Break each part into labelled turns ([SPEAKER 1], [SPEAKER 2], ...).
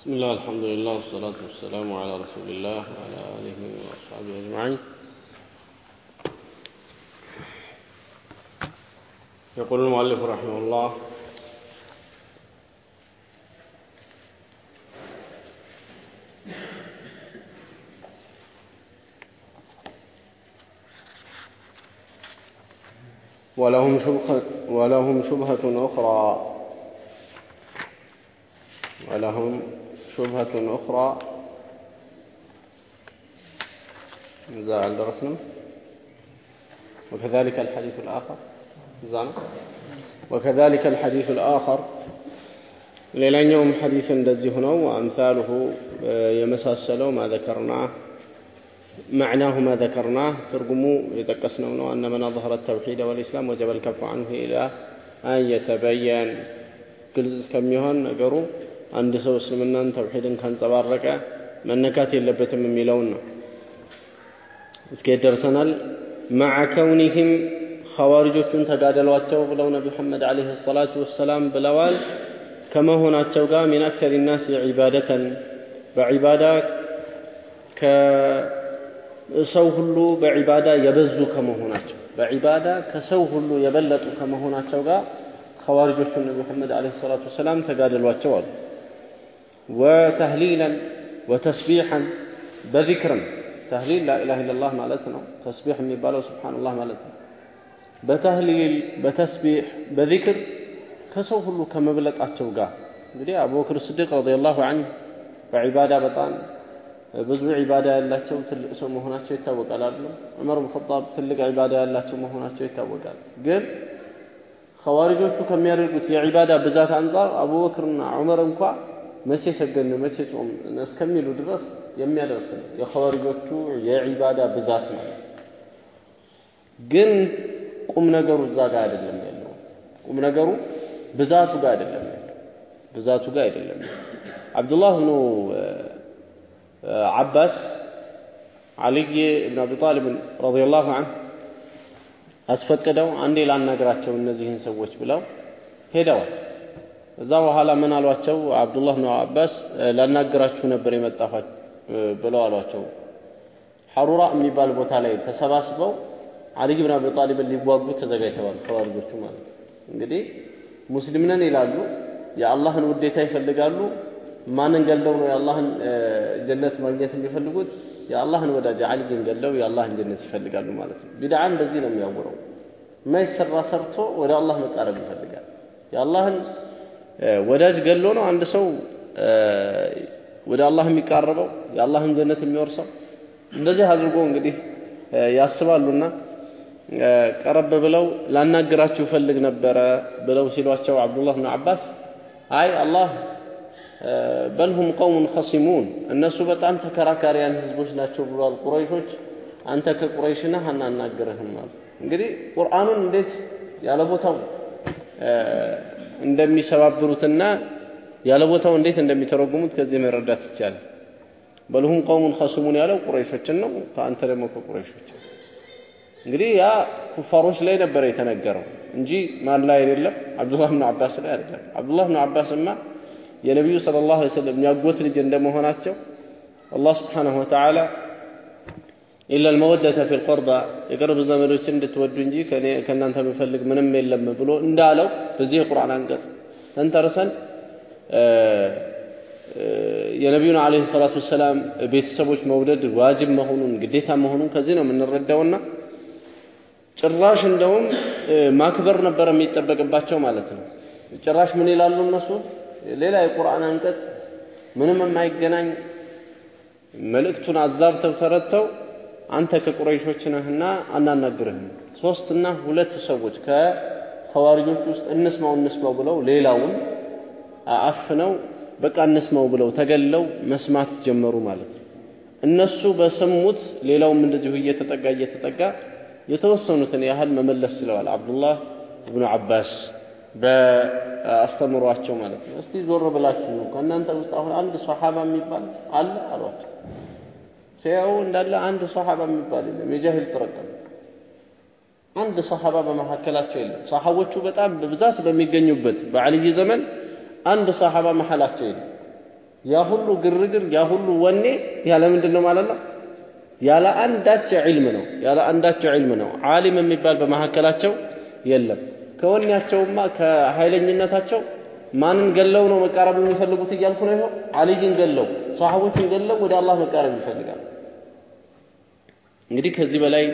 [SPEAKER 1] بسم الله الحمد لله والصلاة والسلام على رسول الله وعلى آله وأصحابه أجمعين. يقول المؤلف رحمه الله ولهم شبهة ولهم شبهة أخرى. ولهم شبهة أخرى. زال درسنا. وكذلك الحديث الآخر. زال وكذلك الحديث الآخر. ليلانيوم حديث دزي هنا وأمثاله آه، يمساسلو ما ذكرناه. معناه ما ذكرناه. ترجموا يتقسنا أن من أظهر التوحيد والإسلام وجب الكف عنه إلى أن يتبين. كل كم يهن نقروا. አንድ ሰው እስልምናን ተውሒድን ካንጸባረቀ መነካት የለበትም የሚለውን ነው። እስከየት ደርሰናል? መዓ ከውኒህም ኸዋሪጆቹን ተጋደሏቸው ብለው ነቢ ሙሐመድ ዓለይሂ ሰላቱ ወሰላም ብለዋል። ከመሆናቸው ጋር ሚን አክሰሪ ናስ ዒባደተን በዒባዳ ከሰው ሁሉ በዒባዳ የበዙ ከመሆናቸው በዒባዳ ከሰው ሁሉ የበለጡ ከመሆናቸው ጋር ኸዋሪጆቹን ነቢ ሙሐመድ ዓለይሂ ሰላቱ ወሰላም ተጋደሏቸው አሉ። ወተህሊለን ወተስቢሐን በዚክርም ተህሊል ላኢላሃ ኢለላህ ማለት ነው። ተስቢሕ የሚባለው ሱብሓነላህ ማለት ነው። በተህሊል በተስቢሕ በዚክር ከሰው ሁሉ ከመብለጣቸው ጋር እንግዲህ አቡበክር ስዲቅ ረዲየላሁ ዐንሁ በዒባዳ በጣም ብዙ ዒባዳ ያላቸው ትልቅ ሰው መሆናቸው ይታወቃል አይደለም ዑመር ብን ኸጣብ ትልቅ ዒባዳ ያላቸው መሆናቸው ይታወቃል ግን ኸዋሪጆቹ ከሚያደርጉት የዒባዳ ብዛት አንጻር አቡበክርና ዑመር እንኳ መቼ ሰገድን መቼ ጾም እስከሚሉ ድረስ የሚያደርስ ነው። የኸዋሪጆቹ የዒባዳ ብዛት ማለት ግን ቁም ነገሩ እዛ ጋር አይደለም ያለው። ቁም ነገሩ ብዛቱ ጋር አይደለም ያለው። ብዛቱ ጋር አይደለም አብዱላህ ብኑ ዓባስ አልይ ብን አቢ ጣሊብን ረዲየላሁ ዐንሁ አስፈቅደው አንዴ ላናግራቸው እነዚህን ሰዎች ብለው ሄደዋል። እዛ በኋላ ምን አሏቸው? አብዱላህ ብን አባስ ላናግራችሁ ነበር የመጣኋት ብለው አሏቸው። ሐሩራ የሚባል ቦታ ላይ ተሰባስበው አልይ ብን አቢ ጣሊብን ሊዋጉ ተዘጋጅተዋል። ኸዋሪጆቹ ማለት እንግዲህ ሙስሊም ነን ይላሉ፣ የአላህን ውዴታ ይፈልጋሉ። ማንን ገለው ነው የአላህን ጀነት ማግኘት የሚፈልጉት? የአላህን ወዳጅ አልይን ገለው የአላህን ጀነት ይፈልጋሉ ማለት ነው። ቢድዓ እንደዚህ ነው የሚያውረው። የማይሰራ ሰርቶ ወደ አላህ መቃረብ ይፈልጋል። የአላህን ወዳጅ ገሎ ነው አንድ ሰው ወደ አላህ የሚቃረበው የአላህን ጀነት የሚወርሰው። እንደዚህ አድርጎ እንግዲህ ያስባሉና ቀረብ ብለው ላናግራችሁ ፈልግ ነበረ ብለው ሲሏቸው አብዱላህ ብን አባስ አይ አላህ በልሁም ቀውሙን ኸሲሙን እነሱ በጣም ተከራካሪያን ህዝቦች ናቸው ብሏል ቁረይሾች አንተ ከቁረይሽ ነህ አናናግርህም አሉ እንግዲህ ቁርአኑን እንዴት ያለ ቦታው እንደሚሰባብሩትና ያለ ቦታው እንዴት እንደሚተረጉሙት ከዚህ መረዳት ይቻላል። በልሁም ቀውሙን ኸሲሙን ያለው ቁረይሾችን ነው ከአንተ ደግሞ ከቁረይሾች። እንግዲህ ያ ኩፋሮች ላይ ነበረ የተነገረው እንጂ ማን ላይ አይደለም። አብዱላህ ብን አባስ ላይ አይደለም። አብዱላህ ብን አባስማ የነቢዩ ሰለላሁ ዐለይሂ ወሰለም ልጅ እንደመሆናቸው አላህ ስብሓነሁ ወተዓላ ኢላ ልመወደተ ፊል ቁርባ የቅርብ ዘመዶችን እንድትወዱ እንጂ ከእናንተ የሚፈልግ ምንም የለም ብሎ እንዳለው በዚህ የቁርአን አንቀጽ ተንተርሰን የነቢዩን ዓለይሂ ሰላቱ ወሰላም ቤተሰቦች መውደድ ዋጅብ መሆኑን ግዴታ መሆኑን ከዚህ ነው የምንረዳውና ጭራሽ እንደውም ማክበር ነበር የሚጠበቅባቸው ማለት ነው። ጭራሽ ምን ይላሉ እነሱ? ሌላ የቁርአን አንቀጽ ምንም የማይገናኝ መልእክቱን አዛብተው ተረድተው አንተ ከቁረይሾች ነህና አናናግርህም። ሶስትና ሁለት ሰዎች ከኸዋሪጆች ውስጥ እንስማው እንስማው ብለው ሌላውን አፍነው በቃ እንስማው ብለው ተገለው መስማት ጀመሩ ማለት ነው። እነሱ በሰሙት ሌላውም እንደዚሁ እየተጠጋ እየተጠጋ የተወሰኑትን ያህል መመለስ ችለዋል። አብዱላህ ብኑ አባስ በአስተምሯቸው ማለት ነው። እስቲ ዞር ብላችሁ ከእናንተ ውስጥ አሁን አንድ ሶሓባ የሚባል አለ አሏቸው። ሲያዩ እንዳለ አንድ ሶሓባ የሚባል የለም፣ የጃሂል ጥረቀም አንድ ሰሓባ በመካከላቸው የለም። ሰሓቦቹ በጣም በብዛት በሚገኙበት በዓልይ ዘመን አንድ ሰሓባ መሐላቸው የለም። ያ ሁሉ ግርግር ያ ሁሉ ወኔ ያለ ምንድን ነው ማለት ነው? ያለ አንዳች ዒልም ነው። ያለ አንዳች ዒልም ነው። ዓሊም የሚባል በመካከላቸው የለም። ከወኔያቸውማ ከኃይለኝነታቸው ማንን ገለው ነው መቃረብ የሚፈልጉት እያልኩ ነው። ይኸው አልይን ገለው ሰሃቦችን ገለው ወደ አላህ መቃረብ ይፈልጋል። እንግዲህ ከዚህ በላይ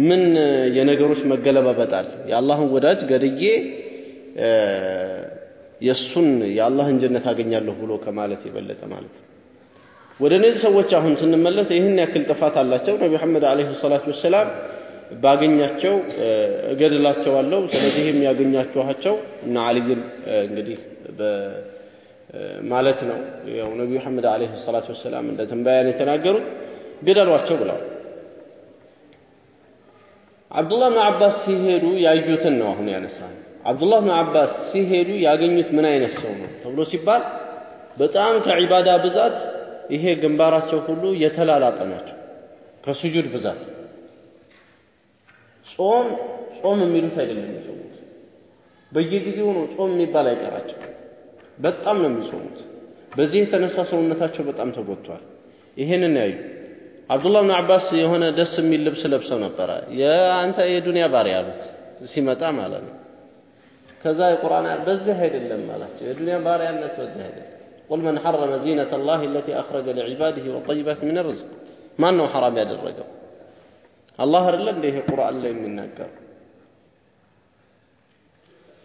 [SPEAKER 1] ምን የነገሮች መገለባበጣል? የአላህን ወዳጅ ገድዬ የእሱን የአላህን ጀነት አገኛለሁ ብሎ ከማለት የበለጠ ማለት ነው። ወደ እነዚህ ሰዎች አሁን ስንመለስ ይህን ያክል ጥፋት አላቸው። ነቢ መሐመድ ዓለይሂ ሰላቱ ወሰላም ባገኛቸው እገድላቸዋለሁ። ስለዚህም ያገኛችኋቸው እና አልይን እንግዲህ ማለት ነው። ያው ነቢዩ መሐመድ ዓለይሂ ሰላቱ ወሰላም እንደ ትንበያን የተናገሩት ግደሏቸው ብለዋል። አብዱላህ ብን አባስ ሲሄዱ ያዩትን ነው አሁን ያነሳ አብዱላህ ብን አባስ ሲሄዱ ያገኙት ምን አይነት ሰው ነው ተብሎ ሲባል በጣም ከዒባዳ ብዛት ይሄ ግንባራቸው ሁሉ የተላላጠ ናቸው። ከሱጁድ ብዛት ጾም ጾም የሚሉት አይደለም የሚጾሙት። በየጊዜው ነው ጾም የሚባል አይቀራቸው። በጣም ነው የሚጾሙት። በዚህ የተነሳ ሰውነታቸው በጣም ተጎድቷል። ይሄንን ያዩ አብዱላህ ብን አባስ የሆነ ደስ የሚል ልብስ ለብሰው ነበረ። የአንተ የዱንያ ባሪያ አሉት ሲመጣ ማለት ነው። ከዛ የቁርአን በዚህ አይደለም አላቸው። የዱንያ ባሪያነት በዚህ አይደለም። ቁል መን ሐረመ ዚነተ ላህ አለቲ አኽረጀ ሊዕባዲህ ወጠይባት ምን ርዝቅ ማን ነው ሐራም ያደረገው? አላህ አይደለ እንደ ይሄ ቁርአን ላይ የሚናገር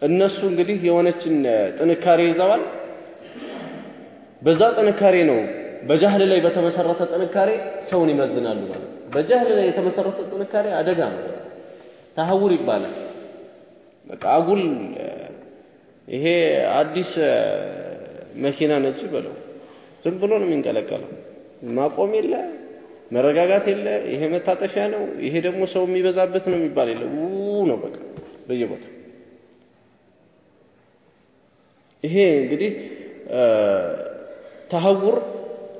[SPEAKER 1] እነሱ እንግዲህ የሆነችን ጥንካሬ ይዘዋል። በዛ ጥንካሬ ነው በጃህል ላይ በተመሰረተ ጥንካሬ ሰውን ይመዝናሉ ማለት በጃህል ላይ የተመሰረተ ጥንካሬ አደጋ ነው። ተሐውር ይባላል። በቃ አጉል ይሄ አዲስ መኪና ነጭ በለው ዝም ብሎ ነው የሚንቀለቀለው። ማቆም የለ መረጋጋት የለ። ይሄ መታጠፊያ ነው፣ ይሄ ደግሞ ሰው የሚበዛበት ነው የሚባል የለ። ነው በቃ በየቦታው ይሄ እንግዲህ ተሐውር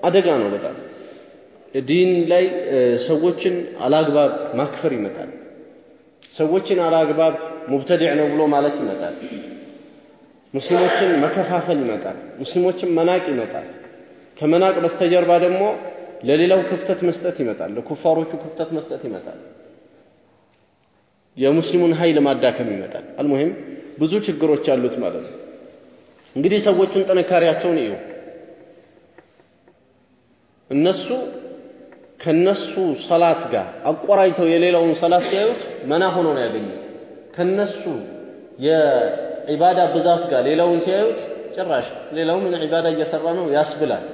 [SPEAKER 1] አደጋ ነው በጣም ዲን ላይ ሰዎችን አላግባብ ማክፈር ይመጣል። ሰዎችን አላግባብ ሙብተዲዕ ነው ብሎ ማለት ይመጣል። ሙስሊሞችን መከፋፈል ይመጣል። ሙስሊሞችን መናቅ ይመጣል። ከመናቅ በስተጀርባ ደግሞ ለሌላው ክፍተት መስጠት ይመጣል። ለኩፋሮቹ ክፍተት መስጠት ይመጣል። የሙስሊሙን ኃይል ማዳከም ይመጣል። አልሙሂም ብዙ ችግሮች አሉት ማለት ነው። እንግዲህ ሰዎቹን ጥንካሬያቸውን እዩ። እነሱ ከነሱ ሰላት ጋር አቆራኝተው የሌላውን ሰላት ሲያዩት መና ሆኖ ነው ያገኙት። ከነሱ የዒባዳ ብዛት ጋር ሌላውን ሲያዩት ጭራሽ ሌላው ምን ዒባዳ እየሰራ ነው ያስብላል።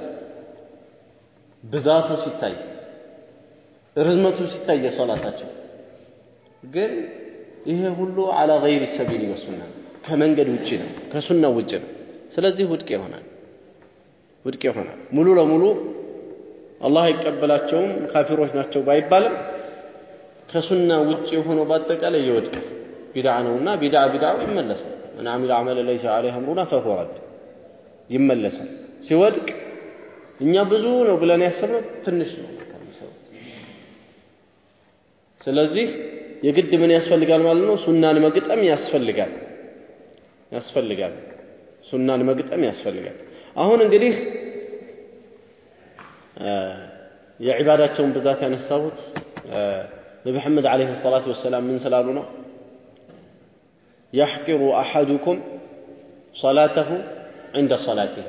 [SPEAKER 1] ብዛቱ ሲታይ፣ ርዝመቱ ሲታይ የሶላታቸው ግን ይሄ ሁሉ አላ ገይሪ ሰቢል ወሱና ከመንገድ ውጭ ነው፣ ከሱና ውጭ ነው። ስለዚህ ውድቅ ይሆናል፣ ውድቅ ይሆናል ሙሉ ለሙሉ አላህ አይቀበላቸውም ካፊሮች ናቸው ባይባልም ከሱና ውጭ የሆነው በአጠቃላይ ይወድቃል። ቢድዓ ነውና ቢድዓ ቢድዓው ይመለሳል። አሚለ ዐመለ ለይሰ ዐለይሂ አምሩና ፈሁወ ረድ ይመለሳል። ሲወድቅ እኛ ብዙ ነው ብለን ያሰብነው ትንሽ ነው የሚሰሩት። ስለዚህ የግድ ምን ያስፈልጋል ማለት ነው? ሱናን መግጠም ያስፈልጋል ያስፈልጋል። ሱናን መግጠም ያስፈልጋል። አሁን እንግዲህ የዒባዳቸውን ብዛት ያነሳሁት ነቢ መሐመድ ዓለይሂ ሰላቱ ወሰላም ምን ስላሉ ነው? ያሕቂሩ አሐዱኩም ሰላተሁ ዕንደ ሰላቲህ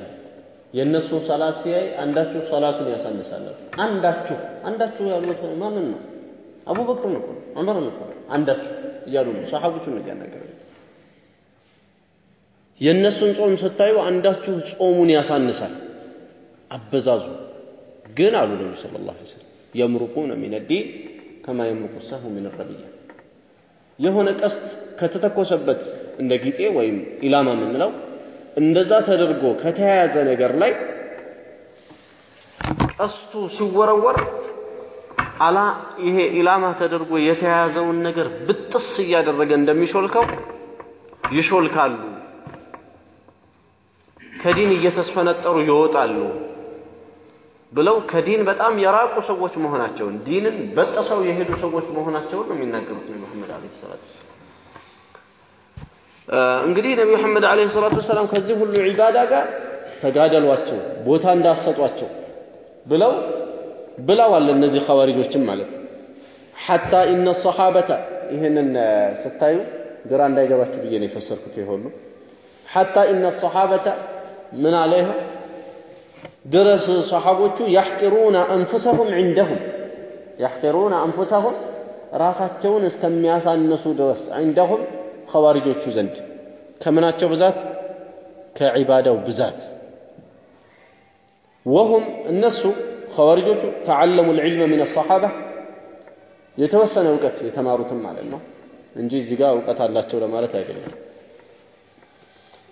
[SPEAKER 1] የእነሱን ሰላት ሲያይ አንዳችሁ ሰላቱን ያሳንሳል። አንዳችሁ አንዳችሁ ያሉት ማንን ነው? አቡበክርን እኮ ዑመርን እኮ አንዳችሁ እያሉ ነው ሰሓቦቹን እያናገረ የእነሱን ጾም ስታዩ አንዳችሁ ጾሙን ያሳንሳል። አበዛዙ። ግን አሉ ነቢ ሰለላሁ ዐለይሂ ወሰለም የምሩቁነ ሚነ ዲን ከማ የምሩቁ ሰሁ ሚን ረቢያ የሆነ ቀስት ከተተኮሰበት እንደ ጊጤ ወይም ኢላማ የምንለው እንደዛ ተደርጎ ከተያያዘ ነገር ላይ ቀስቱ ሲወረወር አላ ይሄ ኢላማ ተደርጎ የተያያዘውን ነገር ብጥስ እያደረገ እንደሚሾልከው ይሾልካሉ። ከዲን እየተስፈነጠሩ ይወጣሉ ብለው ከዲን በጣም የራቁ ሰዎች መሆናቸውን ዲንን በጥሰው የሄዱ ሰዎች መሆናቸውን ነው የሚናገሩት ነቢ መሐመድ ዓለይሂ ሰላቱ ወሰላም። እንግዲህ ነቢ መሐመድ ዓለይሂ ሰላቱ ወሰላም ከዚህ ሁሉ ዒባዳ ጋር ተጋደሏቸው፣ ቦታ እንዳሰጧቸው ብለው ብለዋል። እነዚህ ኸዋሪጆችም ማለት ሐታ ኢነ ሰሓበተ ይህንን ስታዩ ግራ እንዳይገባችሁ ብዬ ነው የፈሰርኩት። ይሆኑ ሐታ ኢነ ሰሓበተ ምን አለ ይኸው ድረስ ሰሓቦቹ ያሕቂሩነ አንፉሰሁም ዒንደሁም ያሕቂሩነ አንፉሰሁም ራሳቸውን እስከሚያሳንሱ ድረስ ዒንደሁም ኸዋሪጆቹ ዘንድ ከምናቸው ብዛት ከዒባዳው ብዛት ወሁም እነሱ ኸዋሪጆቹ ተዓለሙ ልዕልመ ምን አሰሓባ የተወሰነ እውቀት የተማሩትም ማለት ነው እንጂ እዚህ ጋር እውቀት አላቸው ለማለት አይደለም።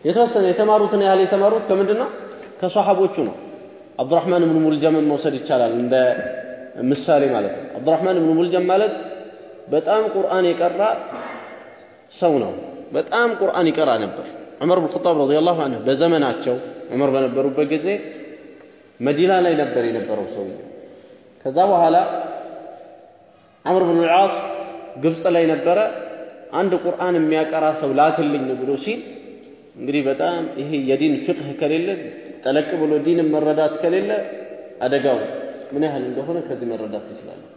[SPEAKER 1] የተወሰነ የተማሩትን ያህል የተማሩት ከምንድን ነው? ከሰሓቦቹ ነው። አብዱራህማን ብኑ ሙልጀምን መውሰድ ይቻላል እንደ ምሳሌ ማለት ነው። አብዱራህማን ብኑ ሙልጀም ማለት በጣም ቁርአን የቀራ ሰው ነው። በጣም ቁርአን ይቀራ ነበር። ዑመር ብን ኸጣብ ረዲየላሁ ዐንሁ በዘመናቸው ዑመር በነበሩበት ጊዜ መዲና ላይ ነበር የነበረው ሰውዬ። ከዛ በኋላ ዐምር ብን ልዓስ ግብፅ ላይ ነበረ። አንድ ቁርአን የሚያቀራ ሰው ላክልኝ ብሎ ሲል እንግዲህ በጣም ይሄ የዲን ፍቅህ ከሌለ ጠለቅ ብሎ ዲንን መረዳት ከሌለ አደጋው ምን ያህል እንደሆነ ከዚህ መረዳት ትችላለህ።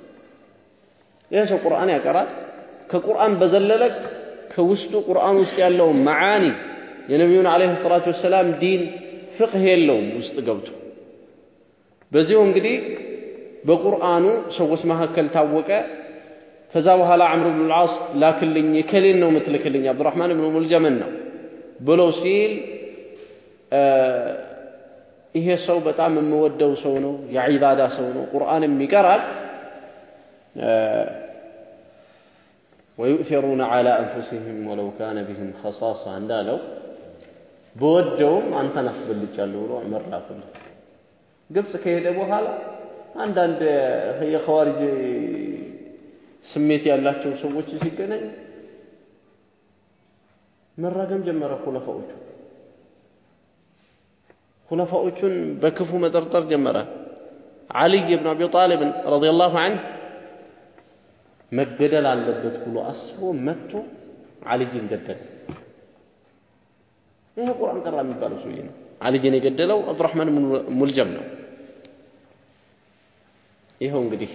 [SPEAKER 1] ይህ ሰው ቁርአን ያቀራል። ከቁርአን በዘለለ ከውስጡ ቁርአን ውስጥ ያለውን መዓኒ የነቢዩን ዓለይሂ ሰላቱ ወሰላም ዲን ፍቅህ የለውም ውስጥ ገብቶ በዚሁ እንግዲህ በቁርአኑ ሰዎች መካከል ታወቀ። ከዛ በኋላ ዐምር ብኑ ልዓስ ላክልኝ የከሌን ነው የምትልክልኝ አብዱራህማን ብኑ ሙልጀምን ነው ብሎ ሲል ይሄ ሰው በጣም የምወደው ሰው ነው፣ የዒባዳ ሰው ነው፣ ቁርአንም ይቀራል። ወዩእሲሩነ ዐላ አንፉሲሂም ወለው ካነ ቢሂም ኸሳሳ እንዳለው በወደውም አንተን አስበልጫለሁ ብሎ ዑመር ላኩልኝ። ግብፅ ከሄደ በኋላ አንዳንድ የኸዋሪጅ ስሜት ያላቸው ሰዎች ሲገናኝ መራገም ጀመረ። ሁለፋዎቹ ሁለፋዎቹን በክፉ መጠርጠር ጀመረ። ዓሊይ ብን አቢ ጣሊብን ረዲየላሁ ዐንሁ መገደል አለበት ብሎ አስቦ መጥቶ ዓሊይን ገደለ። ይሄ ቁርአን ቀራ የሚባለው ሰውዬ ነው። ዓሊይን የገደለው አብዱራህማን ሙልጀም ነው። ይኸው እንግዲህ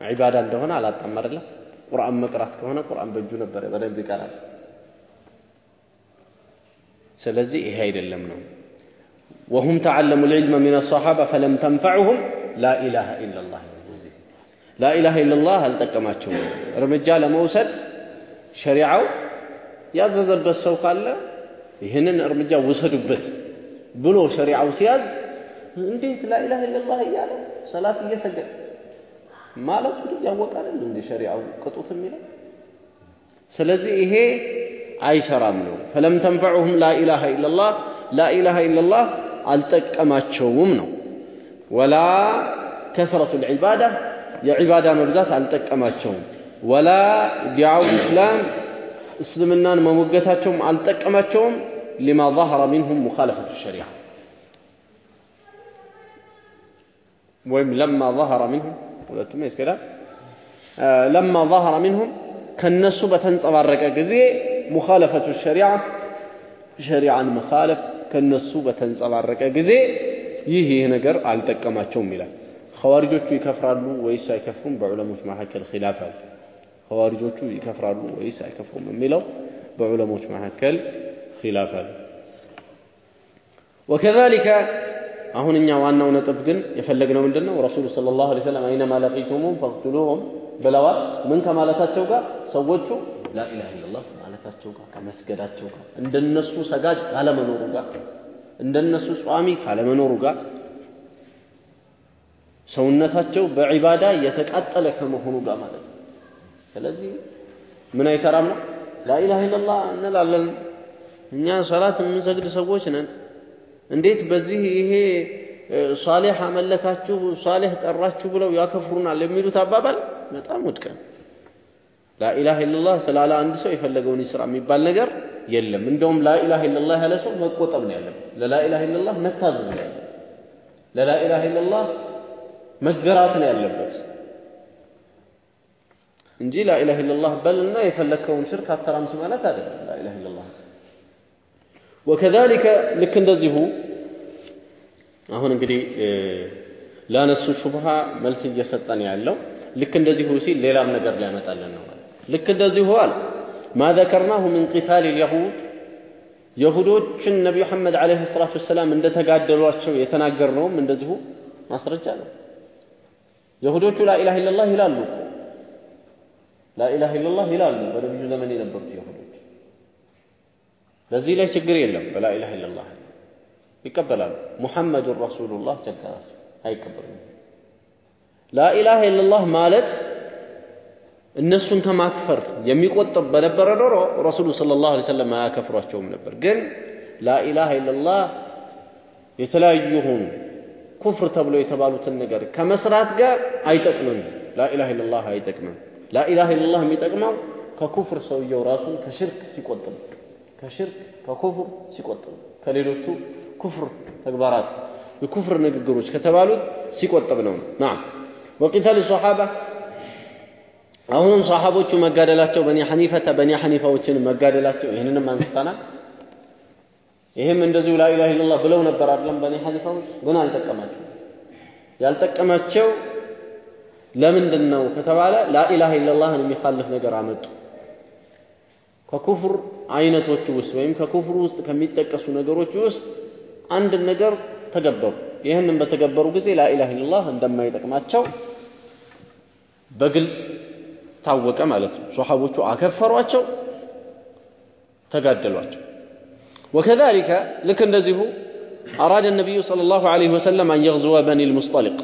[SPEAKER 1] ዒባዳ እንደሆነ አላጣም አይደለ? ቁርአን መቅራት ከሆነ ቁርአን በእጁ ነበረ በደንብ ይቀራል። ስለዚህ ይሄ አይደለም ነው። ወሁም ተዓለሙ ልዕልመ ሚን አሰሓባ ፈለም ተንፈዑሁም ላኢላሃ ኢለላህ ላኢላሃ ኢለላህ አልጠቀማቸውም። እርምጃ ለመውሰድ ሸሪዓው ያዘዘበት ሰው ካለ ይህንን እርምጃ ውሰዱበት ብሎ ሸሪዓው ሲያዝ እንዴት ላኢላሃ ኢለላህ እያለ ሰላት እየሰገደ ማለቱ ያወቃል እንደ ሸሪዓው ቅጡት የሚለው ስለዚህ ይሄ አይሰራም ነው። ፈለም ተንፈዑሁም ላኢላሃ ኢለላህ ላኢላሃ ኢለላህ አልጠቀማቸውም ነው። ወላ ከስረቱ ልዒባዳ የዒባዳ መብዛት አልጠቀማቸውም። ወላ ዲዓው ኢስላም እስልምናን መሞገታቸውም አልጠቀማቸውም። ሊማ ظهر منهم مخالفة الشريعة ወይም ለማ ظهر منهم ሁለቱም ይስከዳል ለማ ظهر منهم ከነሱ በተንጸባረቀ ጊዜ ሙኻለፈቱ ሸሪዓ ሸሪዓን መኻለፍ ከነሱ በተንጸባረቀ ጊዜ ይህ ይህ ነገር አልጠቀማቸውም ይላል። ኸዋሪጆቹ ይከፍራሉ ወይስ አይከፍሩም? በዑለሞች መካከል ኺላፍ አለ። ኸዋሪጆቹ ይከፍራሉ ወይስ አይከፍሩም የሚለው በዑለሞች መካከል ኺላፍ አለ። ወከዛሊከ አሁን እኛ ዋናው ነጥብ ግን የፈለግነው ምንድን ነው? ረሱሉ ሰለላሁ ዐለይሂ ወሰለም አይነማ ለቂቱሙም ፈቅቱሉሁም ብለዋል። ምን ከማለታቸው ጋር ሰዎቹ ላኢላሃ ኢለላህ ማለታቸው ጋር ከመስገዳቸው ጋር እንደነሱ ሰጋጅ ካለመኖሩ ጋር እንደነሱ ጿሚ ካለመኖሩ ጋር ሰውነታቸው በዒባዳ የተቃጠለ ከመሆኑ ጋር ማለት ነው። ስለዚህ ምን አይሰራም ነው? ላኢላሃ ኢለላህ እንላለን እኛ ሰላት የምንሰግድ ሰዎች ነን። እንዴት በዚህ ይሄ ሷሌህ አመለካችሁ ሷሌህ ጠራችሁ ብለው ያከፍሩናል የሚሉት አባባል በጣም ውድቅ ነው። ላኢላሃ ኢለላህ ስላለ አንድ ሰው የፈለገውን ይስራ የሚባል ነገር የለም። እንደውም ላኢላሃ ኢለላህ ያለ ሰው መቆጠብ ነው ያለበት። ለላኢላሃ ኢለላህ መታዘዝ ነው ያለበት። ለላኢላሃ ኢለላህ መገራት ነው ያለበት እንጂ ላኢላሃ ኢለላህ በልና የፈለግከውን ሽርክ አተራምስ ማለት አይደለም። ላኢላሃ ኢለላህ ወከዛሊከ ልክ እንደዚሁ አሁን እንግዲህ ላነሱ ሹብሃ መልስ እየሰጠን ያለው ልክ እንደዚሁ ሲል ሌላም ነገር ሊያመጣልን ነው ማለት ልክ እንደዚሁ አለ ማ ዘከርናሁ ምን ቂታል ልየሁድ የሁዶችን ነቢ መሐመድ ዓለይሂ ሰላቱ ወሰላም እንደተጋደሏቸው የተናገርነውም እንደዚሁ ማስረጃ ነው። የሁዶቹ ላኢላሃ ኢለላህ ይላሉ እኮ ላኢላሃ ኢለላህ ይላሉ በነቢዩ ዘመን የነበሩት የሁዶች። በዚህ ላይ ችግር የለም። በላኢላሃ ኢለላህ ይቀበላሉ። ሙሐመዱን ረሱሉላህ ቸገራቸው፣ አይቀበሉም። ላኢላሃ ኢለላህ ማለት እነሱን ከማክፈር የሚቆጥብ በነበረ ኖሮ ረሱሉ ሰለላሁ ዐለይሂ ወሰለም አያከፍሯቸውም ነበር። ግን ላኢላሃ ኢለላህ የተለያዩ ሆኑ ኩፍር ተብሎ የተባሉትን ነገር ከመስራት ጋር አይጠቅምም። ላኢላሃ ኢለላህ አይጠቅምም። ላኢላሃ ኢለላህ የሚጠቅመው ከኩፍር ሰውየው ራሱን ከሽርክ ሲቆጥብ ከሽርክ ከኩፍር ሲቆጥብ ከሌሎቹ ኩፍር ተግባራት የኩፍር ንግግሮች ከተባሉት ሲቆጥብ ነው። ናም ወቂታል ሶሓባ አሁንም ሰሓቦቹ መጋደላቸው በኒ ሐኒፈተ በኒ ሐኒፋዎችን መጋደላቸው ይህንንም አንስተናል። ይህም እንደዚሁ ላኢላሃ ኢለላህ ብለው ነበር አይደለም በኒ ሐኒፋዎች ግን አልጠቀማቸው ያልጠቀማቸው ለምንድን ነው ከተባለ ላኢላሃ ኢለላህን የሚኻልፍ ነገር አመጡ። ከኩፍር አይነቶች ውስጥ ወይም ከኩፍር ውስጥ ከሚጠቀሱ ነገሮች ውስጥ አንድ ነገር ተገበሩ። ይህንን በተገበሩ ጊዜ ላኢላሃ ኢለላህ እንደማይጠቅማቸው በግልጽ ታወቀ ማለት ነው። ሶሐቦቹ አከፈሯቸው፣ ተጋደሏቸው። ወከዛሊከ ልክ እንደዚሁ አራደ ነቢዩ ሰለላሁ ዐለይሂ ወሰለም አን የግዝወ በኒል ሙስጠሊቅ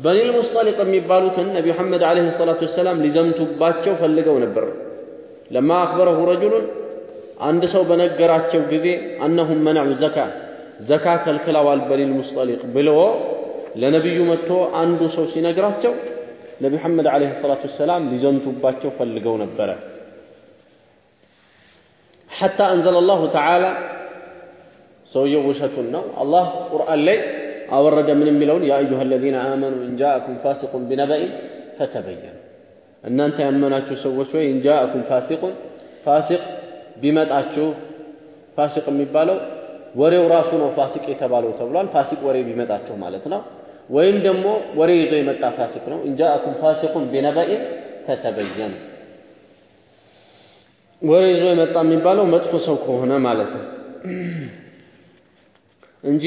[SPEAKER 1] በኒል ሙስጠሊቅ የሚባሉትን ነቢ መሐመድ ዐለይሂ ሰላቱ ወሰላም ሊዘምቱባቸው ፈልገው ነበር። ለማ አክበረሁ ረጁሉን አንድ ሰው በነገራቸው ጊዜ አነሁም መነዑ ዘካ ዘካ ከልክለዋል በኒል ሙስጠሊቅ ብሎ ለነቢዩ መጥቶ አንዱ ሰው ሲነግራቸው ነቢ መሐመድ ዓለይሂ ሰላቱ ወሰላም ሊዘምቱባቸው ፈልገው ነበረ። ሐታ አንዘለ ላሁ ተዓላ ሰውየው ውሸቱን ነው። አላህ ቁርአን ላይ አወረደ ምን የሚለውን ያ አዩሃ አለዚነ አመኑ እንጃአኩም ፋሲቁን ቢነበኢን ፈተበየኑ እናንተ ያመናችሁ ሰዎች ወይ እንጃአኩም ፋሲቁን ፋሲቅ ቢመጣችሁ ፋሲቅ የሚባለው ወሬው ራሱ ነው ፋሲቅ የተባለው ተብሏል። ፋሲቅ ወሬ ቢመጣችሁ ማለት ነው። ወይም ደግሞ ወሬ ይዞ የመጣ ፋሲቅ ነው። እንጃአኩም ፋሲቁን ቢነበኢን ፈተበየኑ ወሬ ይዞ የመጣ የሚባለው መጥፎ ሰው ከሆነ ማለት ነው እንጂ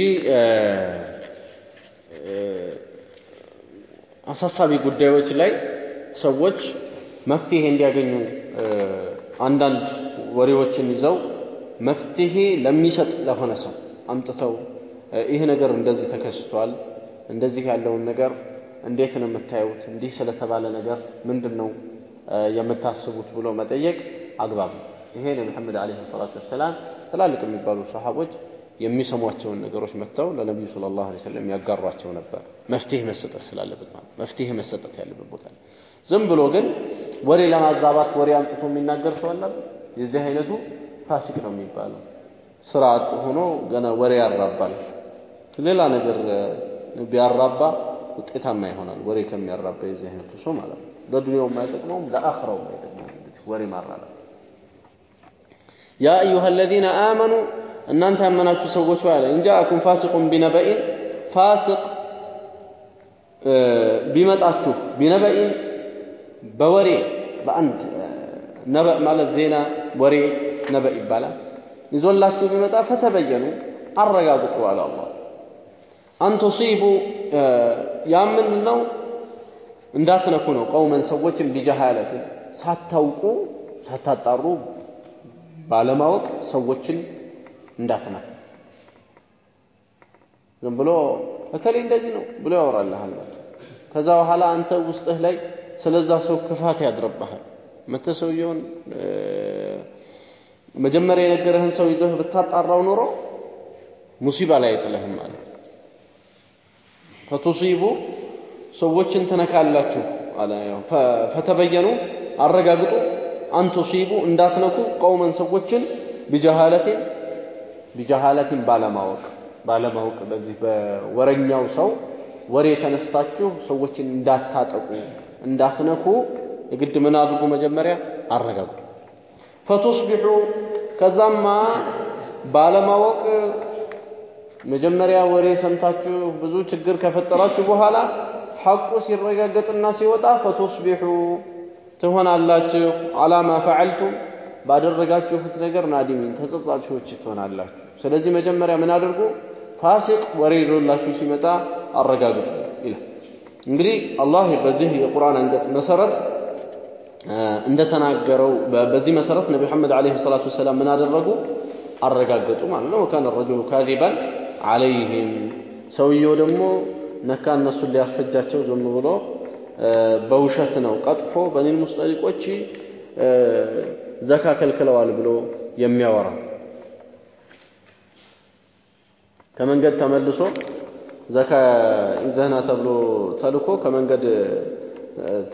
[SPEAKER 1] አሳሳቢ ጉዳዮች ላይ ሰዎች መፍትሄ እንዲያገኙ አንዳንድ ወሬዎችን ይዘው መፍትሄ ለሚሰጥ ለሆነ ሰው አምጥተው ይህ ነገር እንደዚህ ተከስቷል፣ እንደዚህ ያለውን ነገር እንዴት ነው የምታዩት? እንዲህ ስለተባለ ነገር ምንድን ነው የምታስቡት ብሎ መጠየቅ አግባብ ነው። ይሄ ነቢ መሐመድ ዓለይሂ ሰላቱ ወሰላም ትላልቅ የሚባሉ ሰሃቦች የሚሰሟቸውን ነገሮች መጥተው ለነቢዩ ሰለላሁ ዐለይሂ ወሰለም ያጋሯቸው ነበር። መፍትሄ መሰጠት ስላለበት ማለት መፍትሄ መሰጠት ያለበት ቦታ ዝም ብሎ ግን ወሬ ለማዛባት ወሬ አምጥቶ የሚናገር ሰው አለ። የዚህ አይነቱ ፋሲቅ ነው የሚባለው። ስራ አጥ ሆኖ ገና ወሬ ያራባል። ሌላ ነገር ቢያራባ ውጤታማ ይሆናል። ወሬ ከሚያራባ የዚህ አይነቱ ሰው ማለት ነው። ለዱንያው የማይጠቅመውም ለአኽራው የማይጠቅመውም ወሬ ማራባት። ያ አዩሃ አለዚነ አመኑ እናንተ ያመናችሁ ሰዎች አለ እንጃአኩም ፋሲቁን ቢነበኢን ፋሲቅ ቢመጣችሁ ቢነበኢን በወሬ በአንድ ነበእ ማለት ዜና ወሬ ነበእ ይባላል። ይዞላችሁ ቢመጣ ፈተበየኑ አረጋግጡ አለ አላህ። አንቱሲቡ ምንድን ነው እንዳትነኩ ነው። ቀውመን ሰዎችን ቢጀሃለትን ሳታውቁ ሳታጣሩ ባለማወቅ ሰዎችን እንዳትነኩ። ዝም ብሎ እከሌ እንደዚህ ነው ብሎ ያወራልሃል። ከዛ በኋላ አንተ ውስጥህ ላይ ስለዛ ሰው ክፋት ያድርብሃል። መተህ ሰውየውን መጀመሪያ የነገረህን ሰው ይዘህ ብታጣራው ኖሮ ሙሲባ ላይ አይጥልህም ማለት ፈቱሲቡ ሰዎችን ትነካላችሁ ፈተበየኑ አረጋግጡ፣ አንቱሲቡ እንዳትነኩ ቀውመን ሰዎችን ቢጀሃለቲን ቢጀሃለቲን ባለማወቅ ባለማወቅ በዚህ በወረኛው ሰው ወሬ ተነስታችሁ ሰዎችን እንዳታጠቁ እንዳትነኩ የግድ ምን አድርጉ? መጀመሪያ አረጋግጡ። ፈቱስቢሑ ከዛማ ባለማወቅ መጀመሪያ ወሬ ሰምታችሁ ብዙ ችግር ከፈጠራችሁ በኋላ ሐቁ ሲረጋገጥና ሲወጣ ፈቱስቢሑ ትሆናላችሁ አላማ ፈዐልቱም ባደረጋችሁት ነገር ናዲሚን ተጸጻቾች ትሆናላችሁ። ስለዚህ መጀመሪያ ምን አድርጉ? ፋሲቅ ወሬ ይዞላችሁ ሲመጣ አረጋግጡ ይላል። እንግዲህ አላህ በዚህ የቁርአን አንቀጽ መሰረት እንደተናገረው በዚህ መሰረት ነቢ መሐመድ ዓለይሂ ሰላቱ ወሰላም ምን አደረጉ? አረጋገጡ ማለት ነው። ወካነ ረጁሉ ካዚባን ዓለይህም ሰውየው ደግሞ ነካ እነሱን ሊያስፈጃቸው ዝም ብሎ በውሸት ነው ቀጥፎ በኒል ሙስጠሊቆች ዘካ ከልክለዋል ብሎ የሚያወራ ከመንገድ ተመልሶ ዘካ ይዘህና ተብሎ ተልኮ ከመንገድ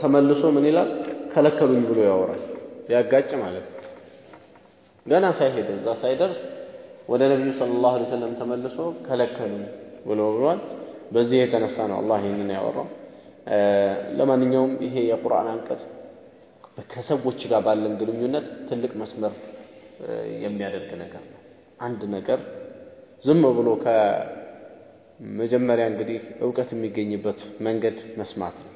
[SPEAKER 1] ተመልሶ ምን ይላል? ከለከሉኝ ብሎ ያወራል። ሊያጋጭ ማለት ነው። ገና ሳይሄድ እዛ ሳይደርስ ወደ ነቢዩ ሰለላሁ ዐለይሂ ወሰለም ተመልሶ ከለከሉኝ ብሎ ብሏል። በዚህ የተነሳ ነው አላህ ይህንን ያወራው። ለማንኛውም ይሄ የቁርአን አንቀጽ ከሰዎች ጋር ባለን ግንኙነት ትልቅ መስመር የሚያደርግ ነገር ነው። አንድ ነገር ዝም ብሎ ከመጀመሪያ እንግዲህ እውቀት የሚገኝበት መንገድ መስማት ነው።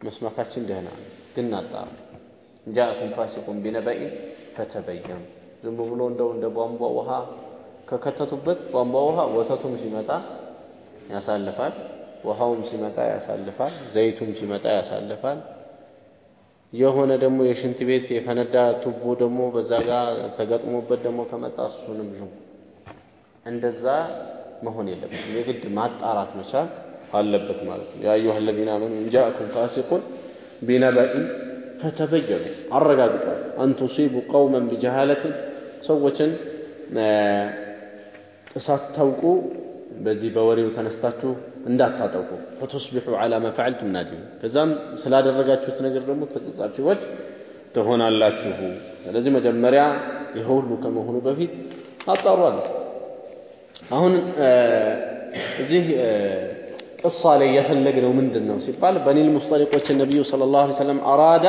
[SPEAKER 1] መስማታችን ደህና ግን አጣሩ ጃአኩም ፋሲቁን ቢነበኢን ፈተበየኑ። ዝም ብሎ እንደው እንደ ቧንቧ ውሃ ከከተቱበት ቧንቧ ውሃ ወተቱም ሲመጣ ያሳልፋል፣ ውሃውም ሲመጣ ያሳልፋል፣ ዘይቱም ሲመጣ ያሳልፋል። የሆነ ደግሞ የሽንት ቤት የፈነዳ ቱቦ ደግሞ በዛ ጋር ተገጥሞበት ደግሞ ከመጣ እሱንም እንደዛ መሆን የለበትም። የግድ ማጣራት መቻል አለበት ማለት ነው። ያ አዩሃ አለዚነ አመኑ እንጃአኩም ፋሲቁን ቢነበኢን ፈተበየኑ አረጋግጧል። አን ቱሲቡ ቀውመን ቢጀሃለትን ሰዎችን ሳታውቁ በዚህ በወሬው ተነስታችሁ እንዳታጠቁ ፈቱስቢሑ ዐላ ማ ናዲሚን ከዛም ስላደረጋችሁት ነገር ደግሞ ተጸጻችዎች ትሆናላችሁ። ስለዚህ መጀመሪያ ይህ ሁሉ ከመሆኑ በፊት አጣሩ አለ። አሁን እዚህ ቅሳ ላይ የፈለግነው ምንድን ነው ሲባል በኒል ሙስጠሊቆች ነቢዩ ሰለላሁ ዐለይሂ ወሰለም አራዳ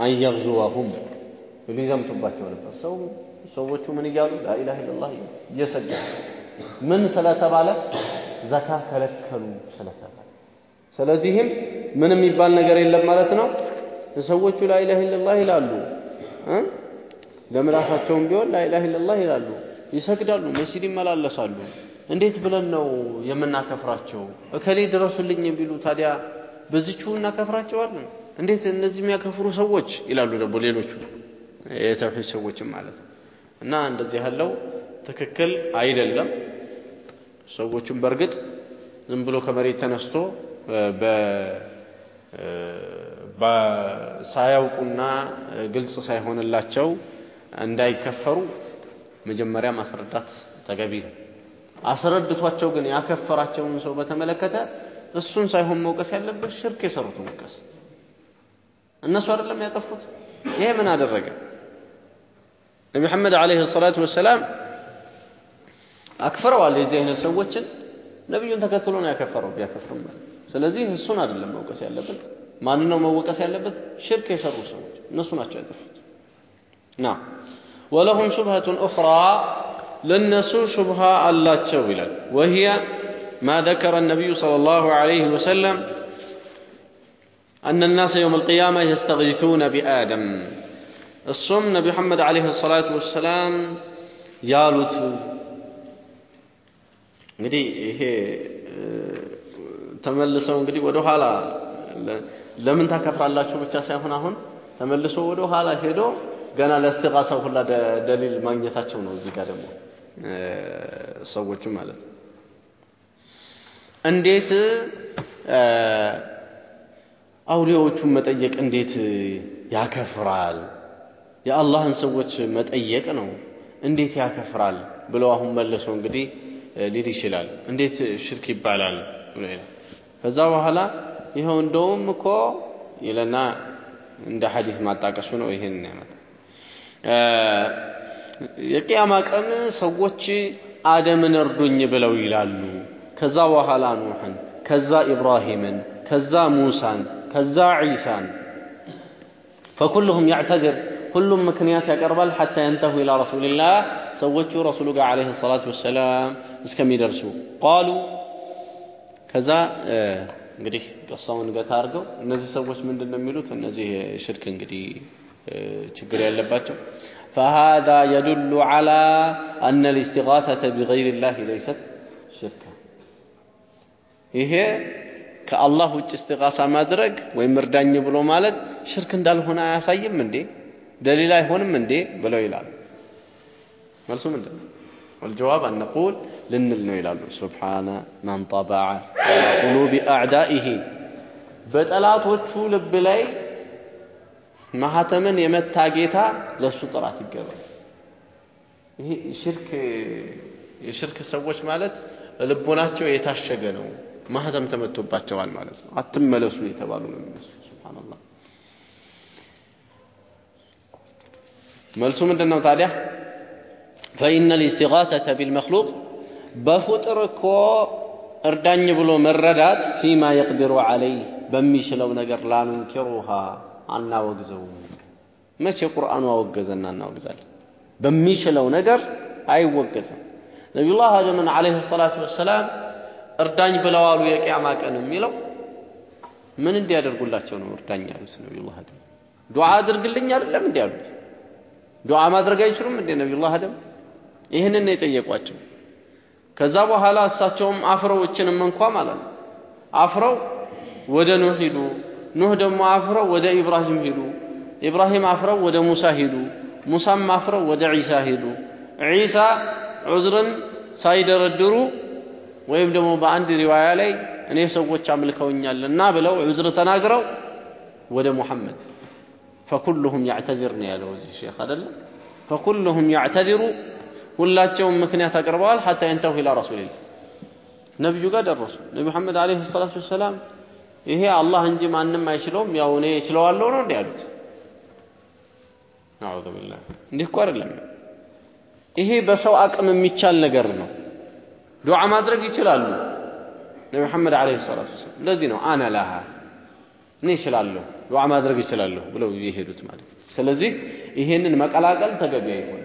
[SPEAKER 1] አን የግዙወሁም ሊዘምቱባቸው ነበር። ሰው ሰዎቹ ምን እያሉ ላኢላሃ ኢለላህ እየሰገዱ ምን ስለተባለ ዘካ ከለከሉ ስለተባለ ስለዚህም ምን የሚባል ነገር የለም ማለት ነው። ሰዎቹ ላኢላሃ ኢለላህ ይላሉ፣ ለምላሳቸውም ቢሆን ላኢላሃ ኢለላህ ይላሉ፣ ይሰግዳሉ፣ መስጂድ ይመላለሳሉ። እንዴት ብለን ነው የምናከፍራቸው? እከሌ ድረሱልኝ ቢሉ ታዲያ በዚችው እናከፍራቸዋለን? እንዴት እነዚህ የሚያከፍሩ ሰዎች ይላሉ ደግሞ ሌሎቹ የተውሂድ ሰዎችም ማለት ነው። እና እንደዚህ ያለው ትክክል አይደለም። ሰዎቹም በእርግጥ ዝም ብሎ ከመሬት ተነስቶ ሳያውቁና ግልጽ ሳይሆንላቸው እንዳይከፈሩ መጀመሪያ ማስረዳት ተገቢ ነው። አስረድቷቸው ግን ያከፈራቸውን ሰው በተመለከተ እሱን ሳይሆን መውቀስ ያለበት ሽርክ የሰሩት መውቀስ። እነሱ አይደለም ያጠፉት። ይሄ ምን አደረገ? ነቢ መሐመድ ዓለይሂ ሰላቱ ወሰላም አክፍረዋል የዚህ አይነት ሰዎችን። ነቢዩን ተከትሎ ነው ያከፈረው ቢያከፍርም ስለዚህ እሱን አይደለም መውቀስ ያለብን። ማን ነው መወቀስ ያለበት? ሽርክ የሰሩ ሰዎች እነሱ ናቸው ያጠፉት። ና ወለሁም ሹብሀቱን ኡኽራ ለነሱ ሹብሃ አላቸው ይላል። ወሂየ ማ ذكر النبي صلى الله عليه وسلم أن الناس يوم القيامة يستغيثون بآدم እሱም ነቢ መሐመድ ዓለይሂ ሰላቱ ወሰላም ያሉት እንግዲህ ይሄ ተመልሰው እንግዲህ ወደ ኋላ ለምን ታከፍራላችሁ ብቻ ሳይሆን አሁን ተመልሶ ወደ ኋላ ሄዶ ገና ለእስቲጋሳው ሁላ ደሊል ማግኘታቸው ነው። እዚህ ጋር ደግሞ ሰዎቹ ማለት ነው። እንዴት አውሊያዎቹን መጠየቅ እንዴት ያከፍራል? የአላህን ሰዎች መጠየቅ ነው እንዴት ያከፍራል ብለው አሁን መልሶ እንግዲህ ሊል ይችላል። እንዴት ሽርክ ይባላል ከዛ በኋላ ይኸው እንደውም እኮ ይለና እንደ ሐዲስ ማጣቀሱ ነው ይሄን ያመጣ የቅያማ ቀን ሰዎች አደምን እርዱኝ ብለው ይላሉ። ከዛ በኋላ ኑሕን፣ ከዛ ኢብራሂምን፣ ከዛ ሙሳን፣ ከዛ ዒሳን ፈኩልሁም ያዕተዝር ሁሉም ምክንያት ያቀርባል። ሐታ የንተሁ ኢላ ረሱልላህ ሰዎቹ ረሱሉ ጋር ዓለይሂ ሰላቱ ወሰላም እስከሚደርሱ ቃሉ። ከዛ እንግዲህ ቀሳውን ገታ አድርገው እነዚህ ሰዎች ምንድን ነው የሚሉት? እነዚህ ሽርክ እንግዲህ ችግር ያለባቸው فهذا يدل على أن الاستغاثة بغير الله ليست شركا ይሄ ከአላህ ውጭ እስቲጋሳ ማድረግ ወይም እርዳኝ ብሎ ማለት ሽርክ እንዳልሆነ አያሳይም እንዴ ደሊል አይሆንም እንዴ ብለው ይላሉ መልሱ ምንድን ነው والجواب أن نقول ልንል ነው ይላሉ ሱብሓነ መን ጠበዐ ቁሉቢ አዕዳኢሂ በጠላቶቹ ልብ ላይ ማህተምን የመታ ጌታ ለሱ ጥራት ይገባል። ይሄ ሽርክ የሽርክ ሰዎች ማለት ልቦናቸው የታሸገ ነው፣ ማህተም ተመቶባቸዋል ማለት ነው። አትመለሱ የተባሉ ነው የሚመስሉ። ሱብሃንአላህ። መልሱ ምንድን ነው ታዲያ? ፈኢነ ልስቲጋሰተ ቢልመክሉቅ በፍጡር እኮ እርዳኝ ብሎ መረዳት ፊማ የቅድሩ ዐለይህ በሚችለው ነገር ላኑንኪሩሃ አናወግዘውም። መቼ ቁርአኑ አወገዘና እናወግዛለን? በሚችለው ነገር አይወገዝም። ነቢዩላህ አደምን ዓለይሂ ሰላቱ ወሰላም እርዳኝ ብለዋሉ የቅያማ ቀን የሚለው። ምን እንዲያደርጉላቸው ነው እርዳኝ ያሉት ነቢዩላህ አደም? ዱዓ አድርግልኝ አይደለም እንዲ ያሉት? ዱዓ ማድረግ አይችሉም እንዴ ነቢዩላህ አደም? ይህንን የጠየቋቸው። ከዛ በኋላ እሳቸውም አፍረው እችንም እንኳ ማለት ነው አፍረው ወደ ኑህ ሂዱ ኑህ ደግሞ አፍረው ወደ ኢብራሂም ሂዱ። ኢብራሂም አፍረው ወደ ሙሳ ሂዱ። ሙሳም አፍረው ወደ ዒሳ ሂዱ። ዒሳ ዑዝርን ሳይደረድሩ ወይም ደግሞ በአንድ ሪዋያ ላይ እኔ ሰዎች አምልከውኛልና ብለው ዑዝር ተናግረው ወደ ሙሐመድ። ፈኩሉሁም ያዕተዚር ነው ያለው እዚህ ሼክ አይደለም ፈኩሉሁም ያዕተዚሩ ሁላቸውም ምክንያት አቅርበዋል። ሐታ የንተሁ ኢላ ረሱልላህ ነቢዩ ጋር ደረሱ። ነቢ መሐመድ ዓለይሂ ሰላቱ ወሰላም ይሄ አላህ እንጂ ማንም አይችለውም። ያው እኔ እችለዋለሁ ነው እንዲ ያሉት? አዑዙ ቢላህ። እንዲህ እኮ አይደለም። ይሄ በሰው አቅም የሚቻል ነገር ነው። ዱዓ ማድረግ ይችላሉ። ነቢ መሐመድ ዓለይሂ ሰላቱ ወሰላም ለዚህ ነው አነ ላሃ እኔ እችላለሁ ዱዓ ማድረግ ይችላለሁ ብለው የሄዱት ማለት ስለዚህ ይሄንን መቀላቀል ተገቢ አይሆንም።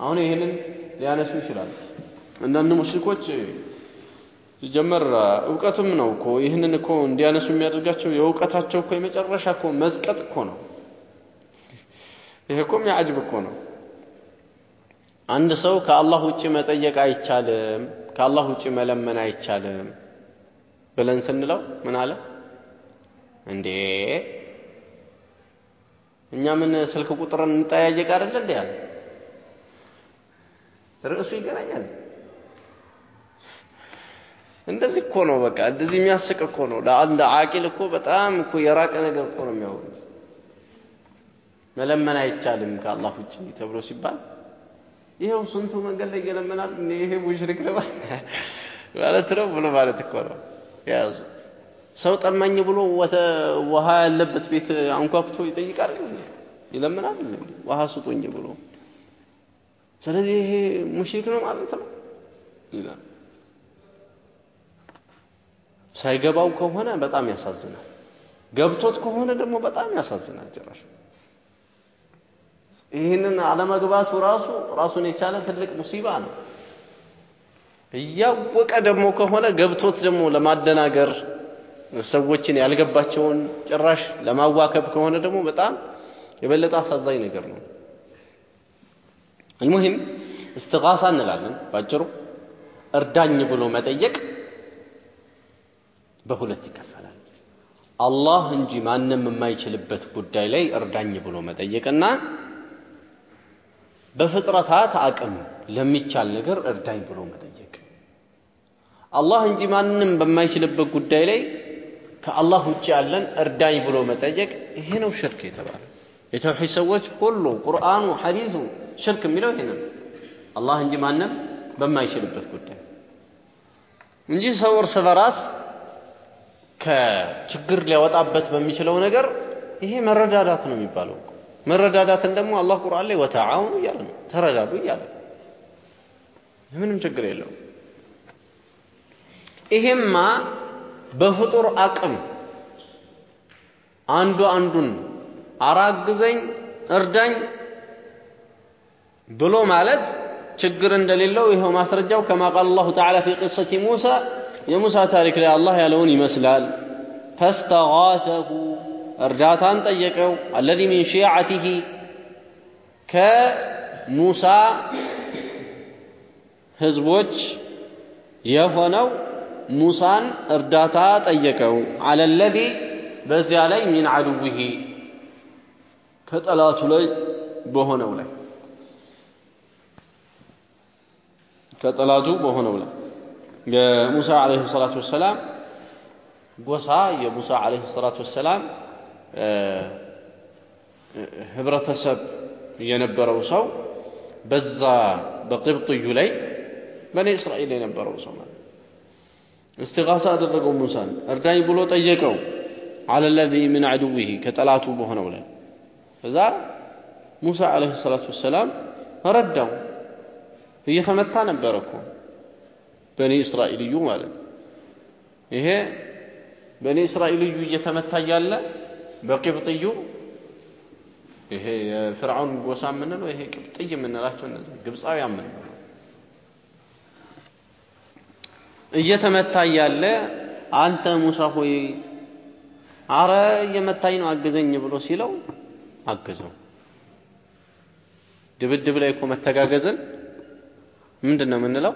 [SPEAKER 1] አሁን ይሄንን ሊያነሱ ይችላሉ። አንዳንድ ሙሽሪኮች ሲጀመር እውቀትም ነው እኮ። ይህንን እኮ እንዲያነሱ የሚያደርጋቸው የእውቀታቸው እኮ የመጨረሻ እኮ መዝቀጥ እኮ ነው። ይሄ እኮ የሚያጅብ እኮ ነው። አንድ ሰው ከአላህ ውጭ መጠየቅ አይቻልም ከአላህ ውጭ መለመን አይቻልም ብለን ስንለው ምን አለ? እንዴ! እኛ ምን ስልክ ቁጥርን እንጠያየቅ አይደለ እንዴ ያለ ርዕሱ ይገናኛል እንደዚህ እኮ ነው በቃ እንደዚህ የሚያስቅ እኮ ነው። ለአንድ አቂል እኮ በጣም እኮ የራቀ ነገር እኮ ነው የሚያወሩት። መለመን አይቻልም ከአላህ ውጭ ተብሎ ሲባል። ይሄው ስንቱ መንገድ ላይ ይለመናል ይሄ ሙሽሪክ ነው ማለት ነው ብሎ ማለት እኮ ነው የያዙት። ሰው ጠማኝ ብሎ ውሃ ያለበት ቤት አንኳኩቶ ይጠይቃል ይለምናል ውሃ ስጡኝ ብሎ። ስለዚህ ይሄ ሙሽሪክ ነው ማለት ነው? ይላል ሳይገባው ከሆነ በጣም ያሳዝናል። ገብቶት ከሆነ ደግሞ በጣም ያሳዝናል። ጭራሽ ይህንን አለመግባቱ ራሱ ራሱን የቻለ ትልቅ ሙሲባ ነው። እያወቀ ደግሞ ከሆነ ገብቶት ደግሞ ለማደናገር ሰዎችን ያልገባቸውን ጭራሽ ለማዋከብ ከሆነ ደግሞ በጣም የበለጠ አሳዛኝ ነገር ነው። አልሙሂም እስትጋሳ እንላለን ባጭሩ፣ እርዳኝ ብሎ መጠየቅ በሁለት ይከፈላል። አላህ እንጂ ማንም የማይችልበት ጉዳይ ላይ እርዳኝ ብሎ መጠየቅና በፍጥረታት አቅም ለሚቻል ነገር እርዳኝ ብሎ መጠየቅ። አላህ እንጂ ማንም በማይችልበት ጉዳይ ላይ ከአላህ ውጭ ያለን እርዳኝ ብሎ መጠየቅ ይሄ ነው ሽርክ የተባለ የተውሂድ ሰዎች ሁሉ ቁርአኑ ሐዲሱ ሽርክ የሚለው ይሄንን አላህ እንጂ ማንም በማይችልበት ጉዳይ እንጂ ሰው እርስ በራስ ከችግር ሊያወጣበት በሚችለው ነገር ይሄ መረዳዳት ነው የሚባለው። መረዳዳትን ደግሞ አላህ ቁርአን ላይ ወተዓውኑ እያለ ነው። ተረዳዱ እያለ ምንም ችግር የለውም። ይሄማ በፍጡር አቅም አንዱ አንዱን አራግዘኝ እርዳኝ ብሎ ማለት ችግር እንደሌለው ይኸው ማስረጃው ከማ ቃል አላሁ ተዓላ ፊ ቅሰቲ ሙሳ የሙሳ ታሪክ ላይ አላህ ያለውን ይመስላል። ፈስተጋተሁ እርዳታን ጠየቀው። አለዚ ሚን ሺዓቲሂ ከሙሳ ህዝቦች የሆነው ሙሳን እርዳታ ጠየቀው። አለለዚ በዚያ ላይ ሚን አድዊሂ ከጠላቱ ላይ በሆነው ላይ ከጠላቱ በሆነው ላይ የሙሳ ዓለይሂ ሰላቱ ወሰላም ጎሳ የሙሳ ዓለይሂ ሰላቱ ወሰላም ህብረተሰብ የነበረው ሰው በዛ በቅብጥዩ ላይ በኔ እስራኤል የነበረው ሰው ማለት እስቲጋሳ አደረገው ሙሳን እርዳኝ ብሎ ጠየቀው አለ ለዚ ምን አድዊህ ከጠላቱ በሆነው ላይ እዛ ሙሳ ዓለይሂ ሰላቱ ወሰላም ረዳው እየተመታ ነበረ እኮ በኒ እስራኤልዩ ማለት ይሄ በኒ እስራኤልዩ እየተመታ እያለ በቅብጥዩ ይሄ የፍርዓውን ጎሳ የምንለው ይሄ ቅብጥይ የምንላቸው እነዚህ ግብፃውያን የምንለው እየተመታ እያለ አንተ ሙሳ ሆይ አረ እየመታኝ ነው አግዘኝ ብሎ ሲለው አግዘው። ድብድብ ላይ እኮ መተጋገዝን ምንድን ነው የምንለው?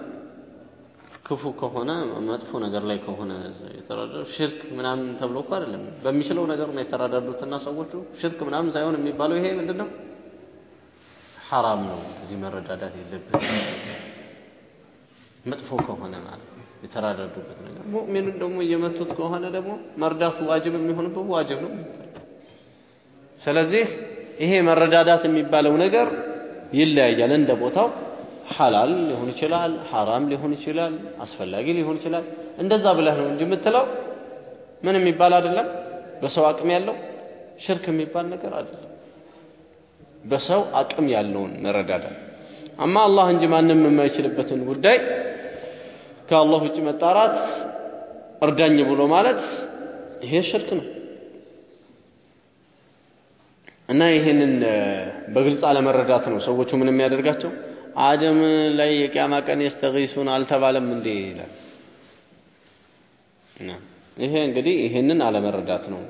[SPEAKER 1] ክፉ ከሆነ መጥፎ ነገር ላይ ከሆነ የተራደዱ ሽርክ ምናምን ተብሎ እኮ አይደለም። በሚችለው ነገር ነው የተራዳዱትና ሰዎቹ ሽርክ ምናምን ሳይሆን የሚባለው ይሄ ምንድን ነው? ሐራም ነው። እዚህ መረዳዳት የለብን መጥፎ ከሆነ ማለት ነው የተራዳዱበት ነገር። ሙእሚኑን ደግሞ እየመቱት ከሆነ ደግሞ መርዳቱ ዋጅብ የሚሆንበት ዋጅብ ነው። ስለዚህ ይሄ መረዳዳት የሚባለው ነገር ይለያያል እንደ ቦታው ሐላል ሊሆን ይችላል፣ ሐራም ሊሆን ይችላል፣ አስፈላጊ ሊሆን ይችላል። እንደዛ ብለህ ነው እንጂ የምትለው ምን የሚባል አይደለም። በሰው አቅም ያለው ሽርክ የሚባል ነገር አይደለም። በሰው አቅም ያለውን መረዳዳት አማ አላህ እንጂ ማንም የማይችልበትን ጉዳይ ከአላህ ውጭ መጣራት እርዳኝ ብሎ ማለት ይሄ ሽርክ ነው እና ይሄንን በግልጽ አለመረዳት ነው ሰዎቹ ምን የሚያደርጋቸው አደም ላይ የቅያማ ቀን የስተጊሱን አልተባለም እንዴ ይላል። ይሄ እንግዲህ ይሄንን አለመረዳት ነው።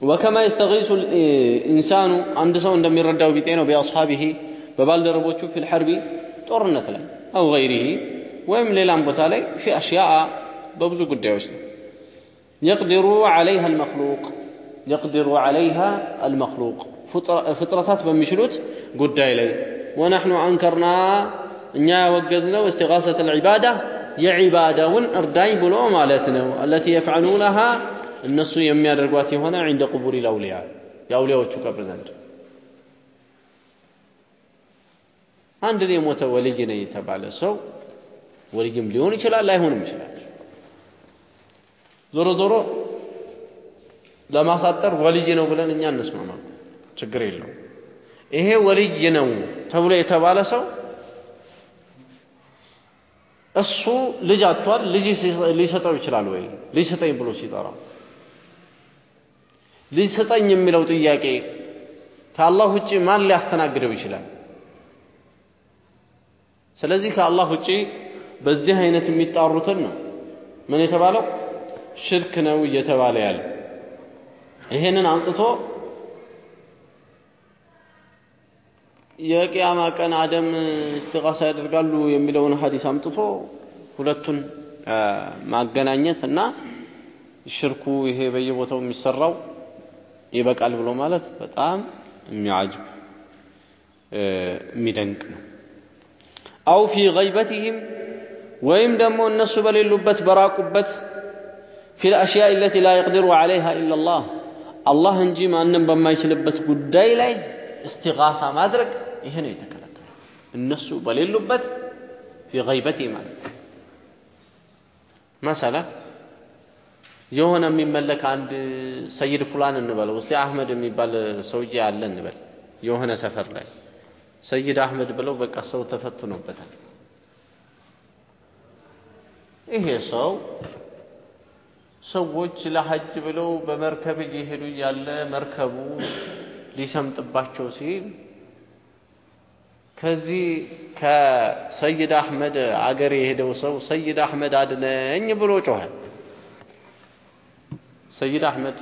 [SPEAKER 1] ወከማ የስተጊሱ ኢንሳኑ አንድ ሰው እንደሚረዳው ቢጤ ነው ቢአስሓቢሂ በባልደረቦቹ ፊል ሐርቢ ጦርነት ላይ አው ገይሪሂ ወይም ሌላም ቦታ ላይ ፊ አሽያአ በብዙ ጉዳዮች ነው የቅዲሩ ዓለይሃ አልመክሉቅ የቅዲሩ ዓለይሃ አልመክሉቅ ፍጥረታት በሚችሉት ጉዳይ ላይ ወነሕኑ አንከርና እኛ ያወገዝነው እስቲጋሰት አልዒባዳ የዒባዳውን እርዳኝ ብሎ ማለት ነው አለቲ የፍዓሉነሃ እነሱ የሚያደርጓት የሆነ ዒንደ ቁቡሪ ልአውሊያ የአውሊያዎቹ ቀብር ዘንድ አንድን የሞተ ወልይ ነው የተባለ ሰው ወልይም ሊሆን ይችላል ላይሆንም ይችላል ዞሮ ዞሮ ለማሳጠር ወልይ ነው ብለን እኛ እንስማማ ችግር የለው ይሄ ወልይ ነው ተብሎ የተባለ ሰው እሱ ልጅ አጥቷል ልጅ ሊሰጠው ይችላል ወይ? ልጅ ስጠኝ ብሎ ሲጠራ ልጅ ስጠኝ የሚለው ጥያቄ ከአላህ ውጭ ማን ሊያስተናግደው ይችላል? ስለዚህ ከአላህ ውጪ በዚህ አይነት የሚጣሩትን ነው። ምን የተባለው? ሽርክ ነው እየተባለ ያለ ይሄንን አምጥቶ የቅያማ ቀን አደም እስትጋሳ ያደርጋሉ የሚለውን ሀዲስ አምጥቶ ሁለቱን ማገናኘት እና ሽርኩ ይሄ በየቦታው የሚሰራው ይበቃል ብሎ ማለት በጣም የሚያጅብ የሚደንቅ ነው። አው ፊ ገይበቲህም ወይም ደግሞ እነሱ በሌሉበት በራቁበት ፊ ልአሽያء ለቲ ላ የቅድሩ ዓለይሃ ኢላ ላህ አላህ እንጂ ማንም በማይችልበት ጉዳይ ላይ እስቲጋሳ ማድረግ ይሄ ነው የተከለከለው። እነሱ በሌሉበት ፊ ማለት መሰላ የሆነ የሚመለክ አንድ ሰይድ ፉላን እንበለው እስቲ አህመድ የሚባል ሰውዬ አለ እንበል የሆነ ሰፈር ላይ ሰይድ አህመድ ብለው በቃ ሰው ተፈትኖበታል። ይሄ ሰው ሰዎች ለሐጅ ብለው በመርከብ እየሄዱ ያለ መርከቡ ሊሰምጥባቸው ሲል ከዚህ ከሰይድ አሕመድ አገር የሄደው ሰው ሰይድ አሕመድ አድነኝ ብሎ ጮኸ። ሰይድ አሕመድ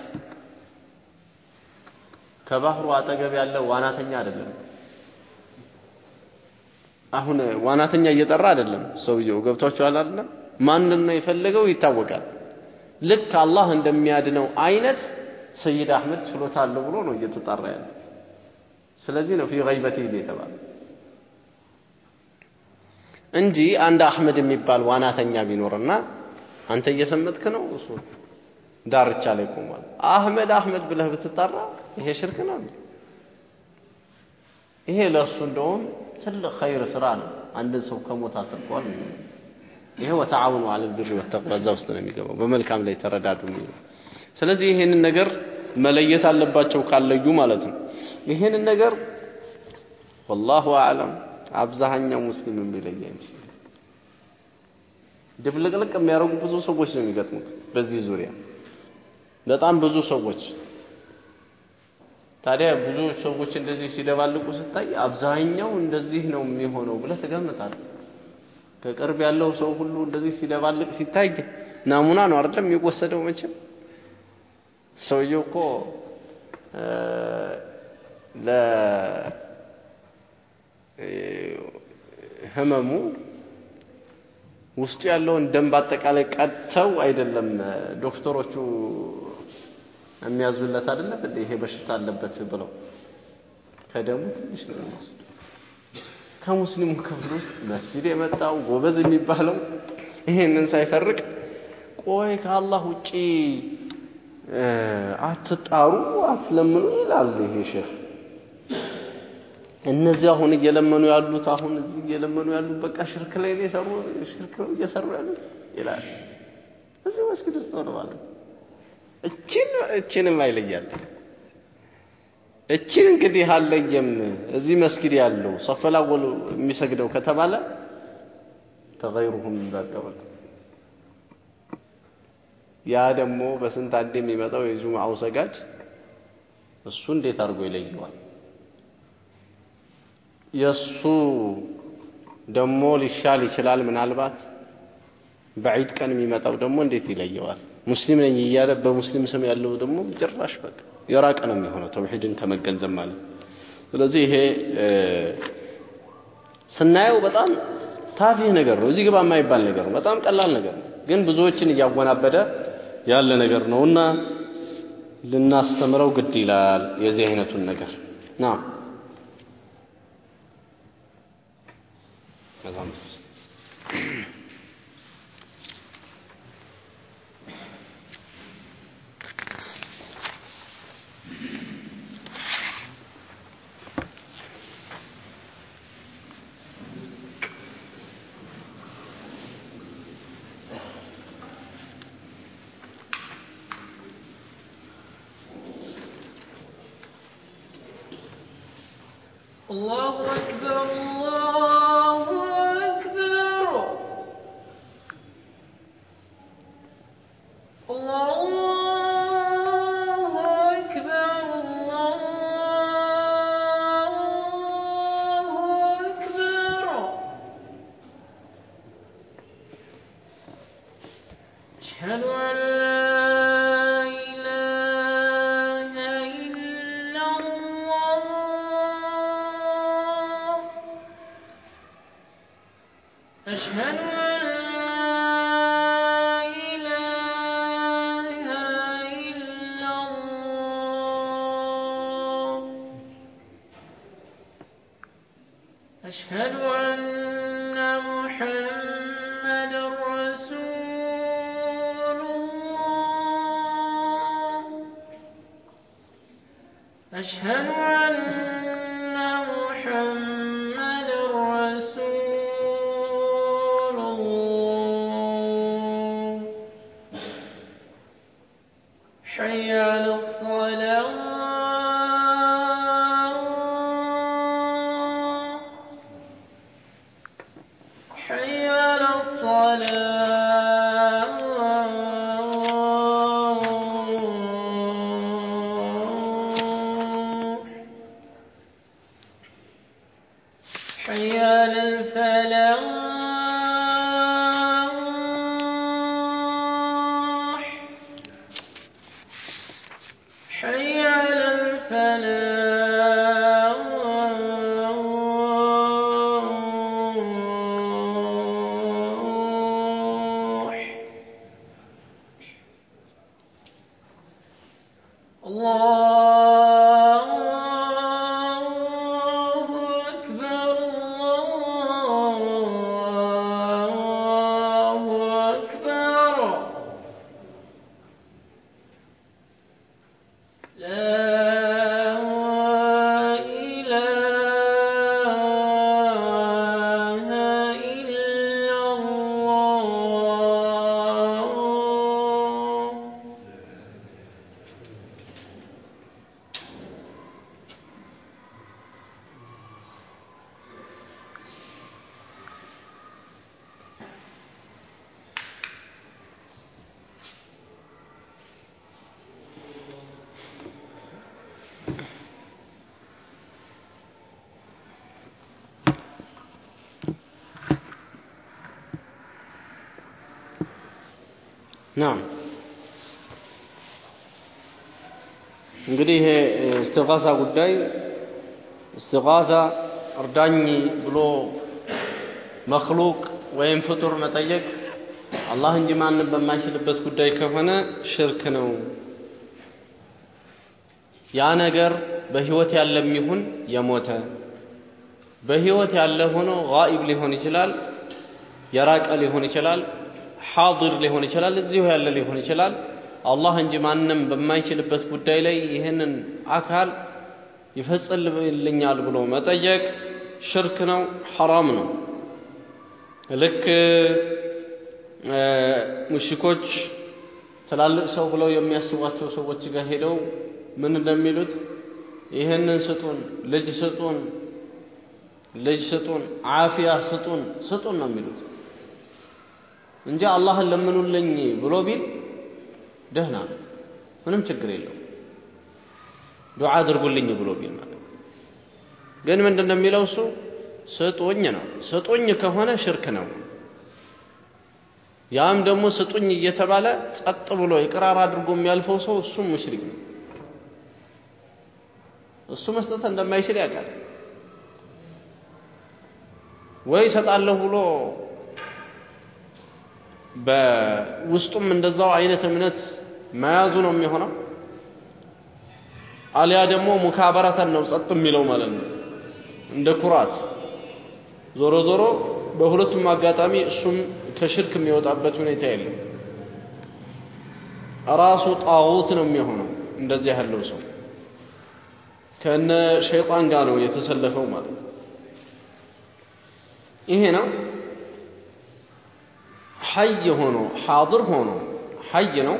[SPEAKER 1] ከባህሩ አጠገብ ያለ ዋናተኛ አይደለም። አሁን ዋናተኛ እየጠራ አይደለም ሰውየው። ገብቷችኋል አይደለም? ማንን ነው የፈለገው ይታወቃል። ልክ አላህ እንደሚያድነው አይነት ሰይድ አሕመድ ችሎታ አለው ብሎ ነው እየተጣራ ያለ። ስለዚህ ነው ፊ ገይበቲ የተባለ እንጂ አንድ አሕመድ የሚባል ዋናተኛ ቢኖርና አንተ እየሰመጥክ ነው እሱ ዳርቻ ላይ ቆሟል። አሕመድ አሕመድ ብለህ ብትጠራ ይሄ ሽርክ ነው። ይሄ ለእሱ እንደውም ትልቅ ኸይር ስራ ነው። አንድን ሰው ከሞት አትርፏል። ይሄ ወተዓውኑ ዐለል ቢሪ ወተቅዋ ውስጥ ነው የሚገባው። በመልካም ላይ ተረዳዱ ስለዚህ ይሄንን ነገር መለየት አለባቸው ካለዩ ማለት ነው። ይሄንን ነገር ወላሁ አዕለም አብዛኛው ሙስሊም የሚለየ እንጂ ድብልቅልቅ የሚያደርጉ ብዙ ሰዎች ነው የሚገጥሙት በዚህ ዙሪያ። በጣም ብዙ ሰዎች። ታዲያ ብዙ ሰዎች እንደዚህ ሲደባልቁ ስታይ አብዛኛው እንደዚህ ነው የሚሆነው ብለህ ትገምታለህ። ከቅርብ ያለው ሰው ሁሉ እንደዚህ ሲደባልቅ ሲታይ ናሙና ነው አይደለም የሚወሰደው መቼም? ሰውየው እኮ ለህመሙ ውስጡ ያለውን ደም በአጠቃላይ ቀጥተው አይደለም ዶክተሮቹ የሚያዙለት አይደለም እንዴ ይሄ በሽታ አለበት ብለው ከደሙ ትንሽ ነው የሚወስዱት። ከሙስሊሙ ክፍል ውስጥ መስጂድ የመጣው ጎበዝ የሚባለው ይሄንን ሳይፈርቅ ቆይ ከአላህ ውጪ አትጣሩ አትለምኑ ይላል ይሄ ሼህ። እነዚህ አሁን እየለመኑ ያሉት አሁን እዚህ እየለመኑ ያሉት በቃ ሽርክ ላይ ነው የሰሩ ሽርክ ነው እየሰሩ ያሉት ይላል። እዚህ መስጊድ ውስጥ ሆነ ማለት እቺን እቺንም አይለያል። እቺን እንግዲህ አለየም እዚህ መስጊድ ያለው ሰፈል የሚሰግደው ከተባለ ተገይሩሁም ባቀበል ያ ደግሞ በስንት አንድ የሚመጣው የጁምዓው ሰጋጅ እሱ እንዴት አድርጎ ይለየዋል? የእሱ ደግሞ ሊሻል ይችላል ምናልባት በዒድ ቀን የሚመጣው ደግሞ እንዴት ይለየዋል? ሙስሊም ነኝ እያለ በሙስሊም ስም ያለው ደግሞ ጭራሽ በቃ የራቀ ነው የሚሆነው ተውሂድን ከመገንዘብ ማለት። ስለዚህ ይሄ ስናየው በጣም ታፊህ ነገር ነው። እዚህ ግባ የማይባል ነገር ነው። በጣም ቀላል ነገር ነው፣ ግን ብዙዎችን እያወናበደ ያለ ነገር ነውና ልናስተምረው ግድ ይላል የዚህ አይነቱን ነገር ና
[SPEAKER 2] med أشهد أن
[SPEAKER 1] ናም እንግዲህ ይሄ እስትጋሳ ጉዳይ እስትጋሳ እርዳኝ ብሎ መክሉቅ ወይም ፍጡር መጠየቅ አላህ እንጂ ማንም በማይችልበት ጉዳይ ከሆነ ሽርክ ነው። ያ ነገር በህይወት ያለም ይሁን የሞተ በህይወት ያለ ሆኖ ጋኢብ ሊሆን ይችላል፣ የራቀ ሊሆን ይችላል፣ ሓድር ሊሆን ይችላል፣ እዚሁ ያለ ሊሆን ይችላል። አላህ እንጂ ማንም በማይችልበት ጉዳይ ላይ ይህንን አካል ይፈጽልኛል ብሎ መጠየቅ ሽርክ ነው፣ ሐራም ነው። ልክ ሙሽኮች ትላልቅ ሰው ብለው የሚያስቧቸው ሰዎች ጋር ሄደው ምን እንደሚሉት ይህንን ስጡን፣ ልጅ ስጡን፣ ልጅ ስጡን፣ ዓፊያ ስጡን፣ ስጡን ነው የሚሉት እንጂ አላህን ለምኑልኝ ብሎ ቢል ደህና ምንም ችግር የለው። ዱዓ አድርጉልኝ ብሎ ቢል ማለት ግን ምንድን ነው የሚለው እሱ ስጡኝ ነው። ስጡኝ ከሆነ ሽርክ ነው። ያም ደግሞ ስጡኝ እየተባለ ጸጥ ብሎ ይቅራር አድርጎ የሚያልፈው ሰው እሱም ሙሽሪክ ነው። እሱ መስጠት እንደማይችል ያውቃል። ወይ እሰጣለሁ ብሎ በውስጡም እንደዛው አይነት እምነት መያዙ ነው የሚሆነው። አሊያ ደግሞ ሙካበረተን ነው ጸጥ የሚለው ማለት ነው፣ እንደ ኩራት። ዞሮ ዞሮ በሁለቱም አጋጣሚ እሱም ከሽርክ የሚወጣበት ሁኔታ የለም። ራሱ ጣዖት ነው የሚሆነው እንደዚህ ያለው ሰው ከነ ሸይጣን ጋር ነው የተሰለፈው ማለት ነው። ይሄ ነው ሐይ ሆኖ ሓድር ሆኖ ሐይ ነው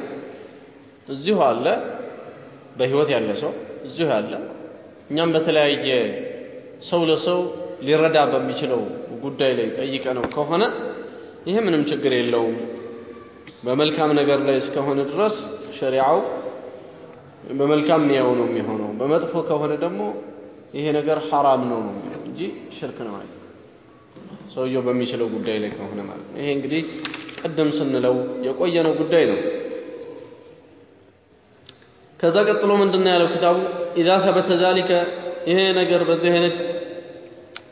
[SPEAKER 1] እዚሁ አለ በህይወት ያለ ሰው እዚሁ ያለ እኛም በተለያየ ሰው ለሰው ሊረዳ በሚችለው ጉዳይ ላይ ጠይቀ ነው ከሆነ ይሄ ምንም ችግር የለውም። በመልካም ነገር ላይ እስከሆነ ድረስ ሸሪዓው በመልካም ንያው ነው የሚሆነው። በመጥፎ ከሆነ ደግሞ ይሄ ነገር ሐራም ነው ነው እንጂ ሽርክ ነው አይደል። ሰውየው በሚችለው ጉዳይ ላይ ከሆነ ማለት ነው። ይሄ እንግዲህ ቅድም ስንለው የቆየነው ጉዳይ ነው። ከዛ ቀጥሎ ምንድነው ያለው ኪታቡ ኢዛ ተበተ ዛሊከ ይሄ ነገር በዚህ አይነት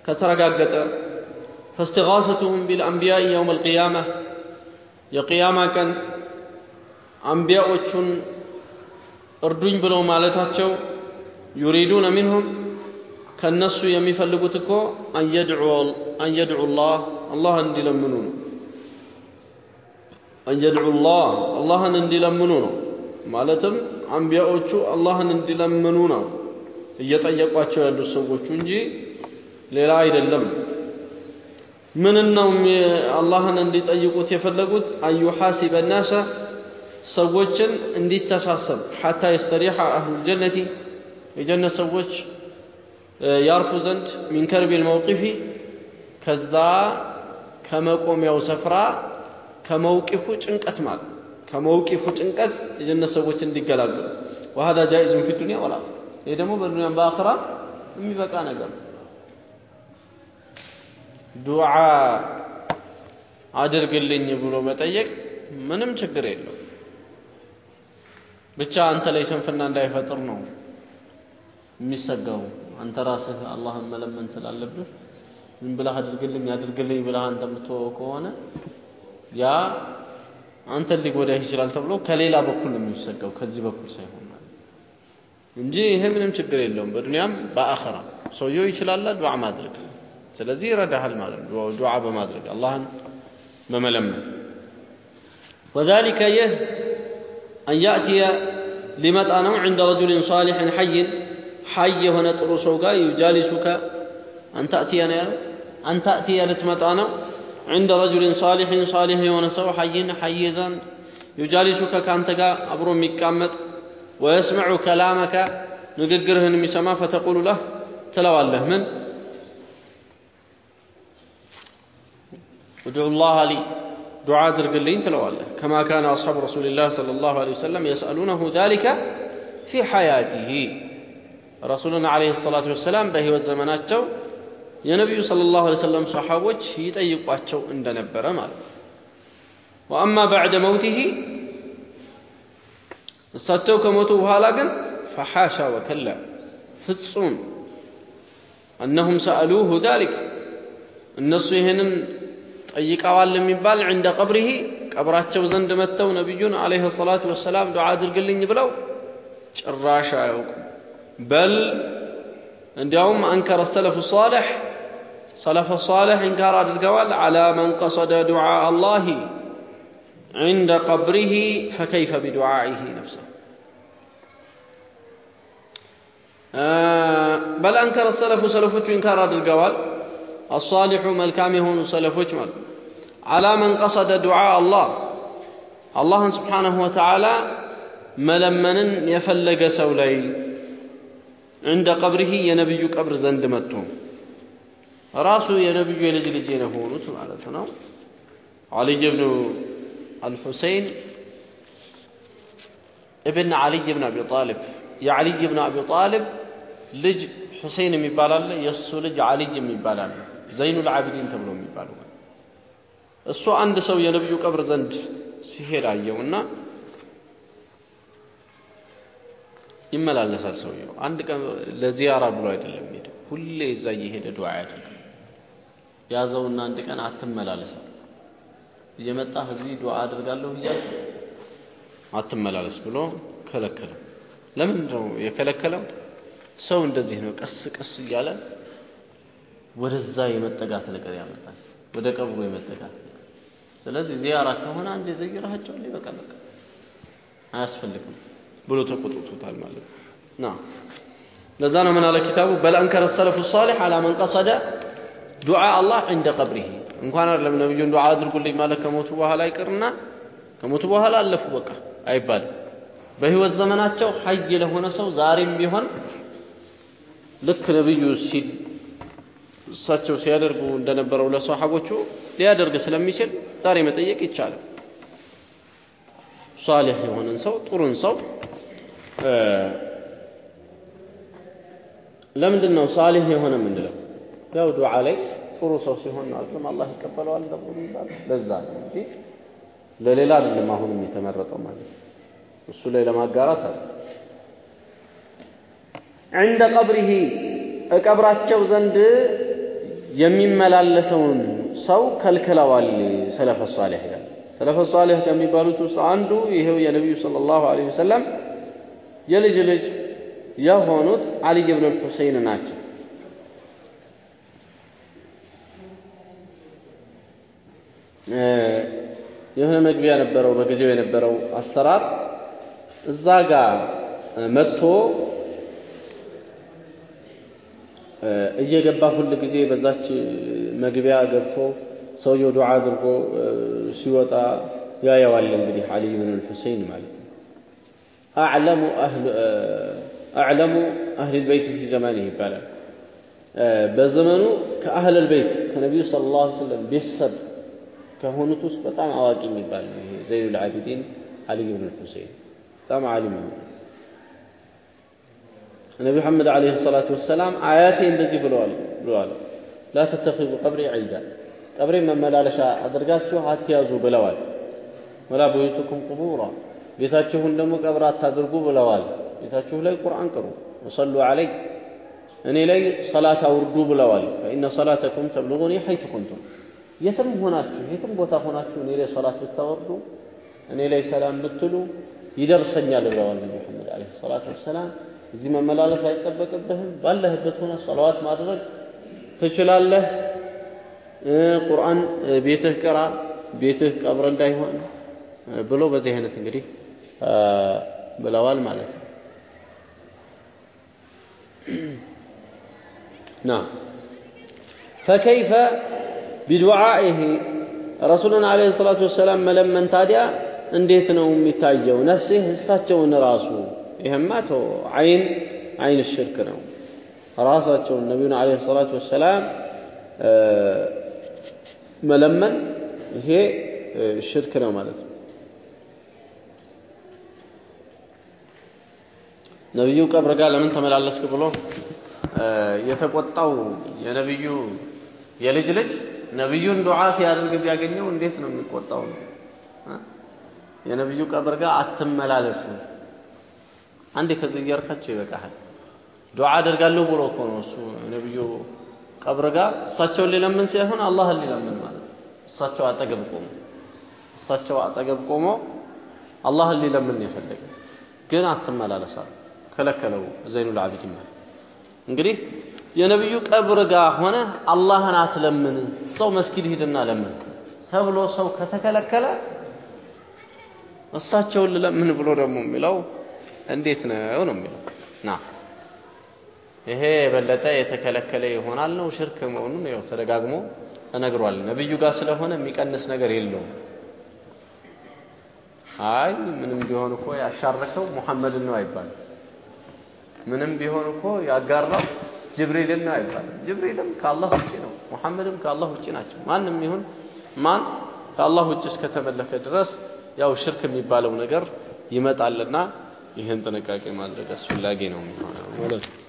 [SPEAKER 1] ከተረጋገጠ ፈስትጋሰቱሁም ቢልአንቢያኢ የውም አልቅያማ የቅያማ ቀን አንቢያዎቹን እርዱኝ ብለው ማለታቸው ዩሪዱነ ሚንሁም ከነሱ የሚፈልጉት እኮ አንየድዑ ላህ አላህ እንዲለምኑ ነው። አንየድዑ ላህ አላህን እንዲለምኑ ነው። ማለትም አንቢያዎቹ አላህን እንዲለምኑ ነው እየጠየቋቸው ያሉት ሰዎቹ እንጂ ሌላ አይደለም። ምን ነው አላህን እንዲጠይቁት የፈለጉት? አዩሓሲበ ናሰ ሰዎችን እንዲተሳሰብ ሐታ የስተሪሐ አህሉል ጀነቲ የጀነት ሰዎች ያርፉ ዘንድ ሚን ከርቢል መውቂፊ ከዛ ከመቆሚያው ስፍራ ከመውቂፉ ጭንቀት ማለት ከመውቂፉ ጭንቀት የጀነት ሰዎች እንዲገላገሉ ወሀዛ ጃኢዙን ፊ ዱንያ ወልአኺራ ይህ ደግሞ በዱንያም በአኺራ የሚበቃ ነገር ዱዓ አድርግልኝ ብሎ መጠየቅ ምንም ችግር የለው። ብቻ አንተ ላይ ስንፍና እንዳይፈጥር ነው የሚሰጋው። አንተ ራስህ አላህን መለመን ስላለብህ ዝም ብለህ አድርግልኝ አድርግልኝ ብለህ አንተ የምትወው ከሆነ ያ አንተን ሊጎዳህ ይችላል ተብሎ ከሌላ በኩል ነው የሚሰጋው፣ ከዚህ በኩል ሳይሆን ማለት እንጂ ይሄ ምንም ችግር የለውም። በዱንያም በአኸራ ሰውየው ይችላል ዱዓ ማድረግ። ስለዚህ ይረዳሃል ማለት ነው። ዱዓ በማድረግ አላህን በመለመን። ወዛሊከ ይህ አን ያእትየ ሊመጣ ነው ዕንደ ረጁልን ሳሊሕን ሐይን ሐይ የሆነ ጥሩ ሰው ጋር ዩጃሊሱከ አንተእትየ ነው ያለው። አንተእትየ ልትመጣ ነው عند رجل صالح صالح ونسو حي حيزا يجالسك كانت أبرو مكامت ويسمع كلامك نققره المسما فتقول له تلوى الله من؟ ادعو الله لي. دعاء درقلين تلوى الله كما كان أصحاب رسول الله صلى الله عليه وسلم يسألونه ذلك في حياته. رسولنا عليه الصلاة والسلام به والزمنات جو የነቢዩ ሰለላሁ ዐለይሂ ወሰለም ሰሐቦች ይጠይቋቸው እንደነበረ ማለት ነው። ወአማ በዕደ መውቲሂ እሳቸው ከሞቱ በኋላ ግን ፈሓሻ ወከላ ፍጹም እነሁም ሰአሉሁ ዳሊክ እነሱ ይህንን ጠይቀዋል የሚባል ዕንደ ቀብሪሂ ቀብራቸው ዘንድ መጥተው ነቢዩን عليه الصلاة والسلام ዱዓ አድርግልኝ ብለው ጭራሽ አያውቁም بل እንዲያውም أنكر السلف الصالح ሰለፈ ሳልሕ إنكار አድርገዋል። على من قصد دعاء الله عند قبره فكيف بدعائه نفسه بل أنكر السلف ሰለፎቹ إنكار አድርገዋል። አሳሊሑ መልካም የሆኑ ሰለፎች ማለት ዓላ መን ቀሰደ ዱዓ አላህ አላህን ስብሓነሁ ወተዓላ መለመንን የፈለገ ሰው ላይ ዕንደ ቀብሪሂ የነቢዩ ቀብር ዘንድ መጥቶ ራሱ የነቢዩ የልጅ ልጅ የሆኑት ማለት ነው ዓሊይ ብኑ አልሑሰይን እብን ዓሊይ ብን አቢ ጣልብ የዓሊይ ብን አቢ ጣልብ ልጅ ሁሴን የሚባል አለ። የእሱ ልጅ ዓሊይ የሚባል አለ። ዘይኑል ዓቢዲን ተብሎ የሚባለው እሱ አንድ ሰው የነቢዩ ቀብር ዘንድ ሲሄድ አየውና ይመላለሳል። ሰውየው አንድ ቀን ለዚያራ ብሎ አይደለም ሄደ፣ ሁሌ እዛ እየሄደ ዱዓ ያደርጋል። ያዘውና አንድ ቀን አትመላለሳል፣ እየመጣህ እዚህ ዱዓ አድርጋለሁ እያልክ አትመላለስ ብሎ ከለከለው። ለምንድን ነው የከለከለው? ሰው እንደዚህ ነው፣ ቀስ ቀስ እያለ ወደዛ የመጠጋት ነገር ያመጣል፣ ወደ ቀብሩ የመጠጋት ነገር። ስለዚህ ዚያራ ከሆነ አንድ የዘይራቸው በቃ በቃ አያስፈልግም ብሎ ተቆጥቶታል ማለት ነው። ለዛ ነው ምን አለ ኪታቡ በል አንከረ ሰለፉ ሳሊሕ አላ መን ቀሰደ ዱዓ አላህ ዕንደ ቀብሪሂ እንኳን አይደለም ነብዩን ዱዓ አድርጉልኝ ማለት ከሞቱ በኋላ ይቅርና ከሞቱ በኋላ አለፉ በቃ አይባልም። በህይወት ዘመናቸው ሐይ ለሆነ ሰው ዛሬም ቢሆን ልክ ነብዩ ሲል እሳቸው ሲያደርጉ እንደነበረው ለሰሓቦቹ ሊያደርግ ስለሚችል ዛሬ መጠየቅ ይቻላል። ሷሊህ የሆነን ሰው ጥሩን ሰው ለምንድን ነው ሷሊህ የሆነ የምንለው? ያው ዱዓ ላይ ጥሩ ሰው ሲሆን ነው አይደለም አላህ ይቀበለዋል ተብሎ የሚባለው ለዛ ነው እንጂ ለሌላ አይደለም። አሁንም የተመረጠው ማለት እሱ ላይ ለማጋራት አለ ዕንደ ቀብሪሂ እቀብራቸው ዘንድ የሚመላለሰውን ሰው ከልክለዋል። ሰለፈ ሷሊህ ይላል። ሰለፈ ሷሊህ ከሚባሉት ውስጥ አንዱ ይሄው የነቢዩ ሰለላሁ ዐለይሂ ወሰለም የልጅ ልጅ የሆኑት ዓሊይ ብን አልሑሰይን ናቸው። የሆነ መግቢያ ነበረው በጊዜው የነበረው አሰራር እዛ ጋር መጥቶ እየገባ ሁል ጊዜ በዛች መግቢያ ገብቶ ሰውየው ዱዓ አድርጎ ሲወጣ ያየዋል። እንግዲህ ዓሊይ ብን አልሑሰይን ማለት ነው። አዕለሙ አህሊል በይት ፊ ዘማኒህ ይባላል። በዘመኑ ከአህለል በይት ከነቢዩ ሰለላሁ ዐለይሂ ወሰለም ቤተሰብ ከሆኑት ውስጥ በጣም አዋቂ የሚባል ነው። ይሄ ዘይኑል ዓቢዲን ዓሊይ ብን አልሑሰይን በጣም ዓሊም ነው። ነቢ መሐመድ ዓለይሂ ሰላቱ ወሰላም አያቴ እንደዚህ ብለዋል ብለዋል ላ ተተኺዙ ቀብሪ ዒዳ ቀብሬ መመላለሻ አድርጋችሁ አትያዙ ብለዋል። ወላ ቡዩቱኩም ቁቡራ ቤታችሁን ደግሞ ቀብር አታድርጉ ብለዋል። ቤታችሁ ላይ ቁርአን ቅሩ፣ ወሰሉ ዐለይ እኔ ላይ ሰላት አውርዱ ብለዋል። ፈኢነ ሰላተኩም ተብልጉኒ ሐይቱ ኩንቱም የትም ሆናችሁ የትም ቦታ ሆናችሁ እኔ ላይ ሰላት ብታወርዱ እኔ ላይ ሰላም ብትሉ ይደርሰኛል ብለዋል ነቢ መሐመድ ዓለይሂ ሰላቱ ወሰላም። እዚህ መመላለስ አይጠበቅብህም። ባለህበት ሆነ ሰላዋት ማድረግ ትችላለህ። ቁርአን ቤትህ ቅራ፣ ቤትህ ቀብር እንዳይሆን ብሎ በዚህ አይነት እንግዲህ ብለዋል ማለት ነው። ና ፈከይፈ ቢዱዓኢሂ ረሱሉን ዓለይሂ ሰላቱ ወሰላም መለመን ታዲያ እንዴት ነው የሚታየው? ነፍስህ እሳቸውን ራሱ ይህማ ተው አይን አይን ሽርክ ነው። ራሳቸውን ነቢዩን ዓለይሂ ሰላቱ ወሰላም መለመን ይሄ ሽርክ ነው ማለት ነው። ነቢዩ ቀብር ጋር ለምን ተመላለስክ ብሎ የተቆጣው የነቢዩ የልጅ ልጅ ነቢዩን ዱዓ ሲያደርግ ቢያገኘው እንዴት ነው የሚቆጣው? የነቢዩ ቀብር ጋር አትመላለስ አንዴ ከዘየርካቸው ይበቃሃል። ዱዓ አደርጋለሁ ብሎ እኮ ነው እሱ ነብዩ ቀብር ጋር እሳቸውን ሊለምን ሳይሆን አላህን ሊለምን ማለት ነው። እሳቸው አጠገብ ቆሞ እሳቸው አጠገብ ቆሞ አላህን ሊለምን የፈለገ ግን አትመላለሳል ከለከለው ዘይኑል አቢዲን ማለት እንግዲህ የነብዩ ቀብር ጋር ሆነ አላህን አትለምን ሰው መስጊድ ሂድና ለምን ተብሎ ሰው ከተከለከለ እሳቸውን ልለምን ብሎ ደግሞ የሚለው እንዴት ነው ነው የሚለው። ና ይሄ የበለጠ የተከለከለ ይሆናል ነው። ሽርክ መሆኑን ያው ተደጋግሞ ተነግሯል። ነብዩ ጋር ስለሆነ የሚቀንስ ነገር የለውም። አይ ምንም ቢሆን እኮ ያሻረከው ሙሐመድን ነው አይባልም። ምንም ቢሆን እኮ ያጋራው ጅብሪልን ነው አይባልም። ጅብሪልም ከአላህ ውጪ ነው። ሙሐመድም ከአላህ ውጪ ናቸው። ማንም ይሁን ማን ከአላህ ውጭ እስከተመለከ ድረስ ያው ሽርክ የሚባለው ነገር ይመጣልና ይህን ጥንቃቄ ማድረግ አስፈላጊ ነው ማለት ነው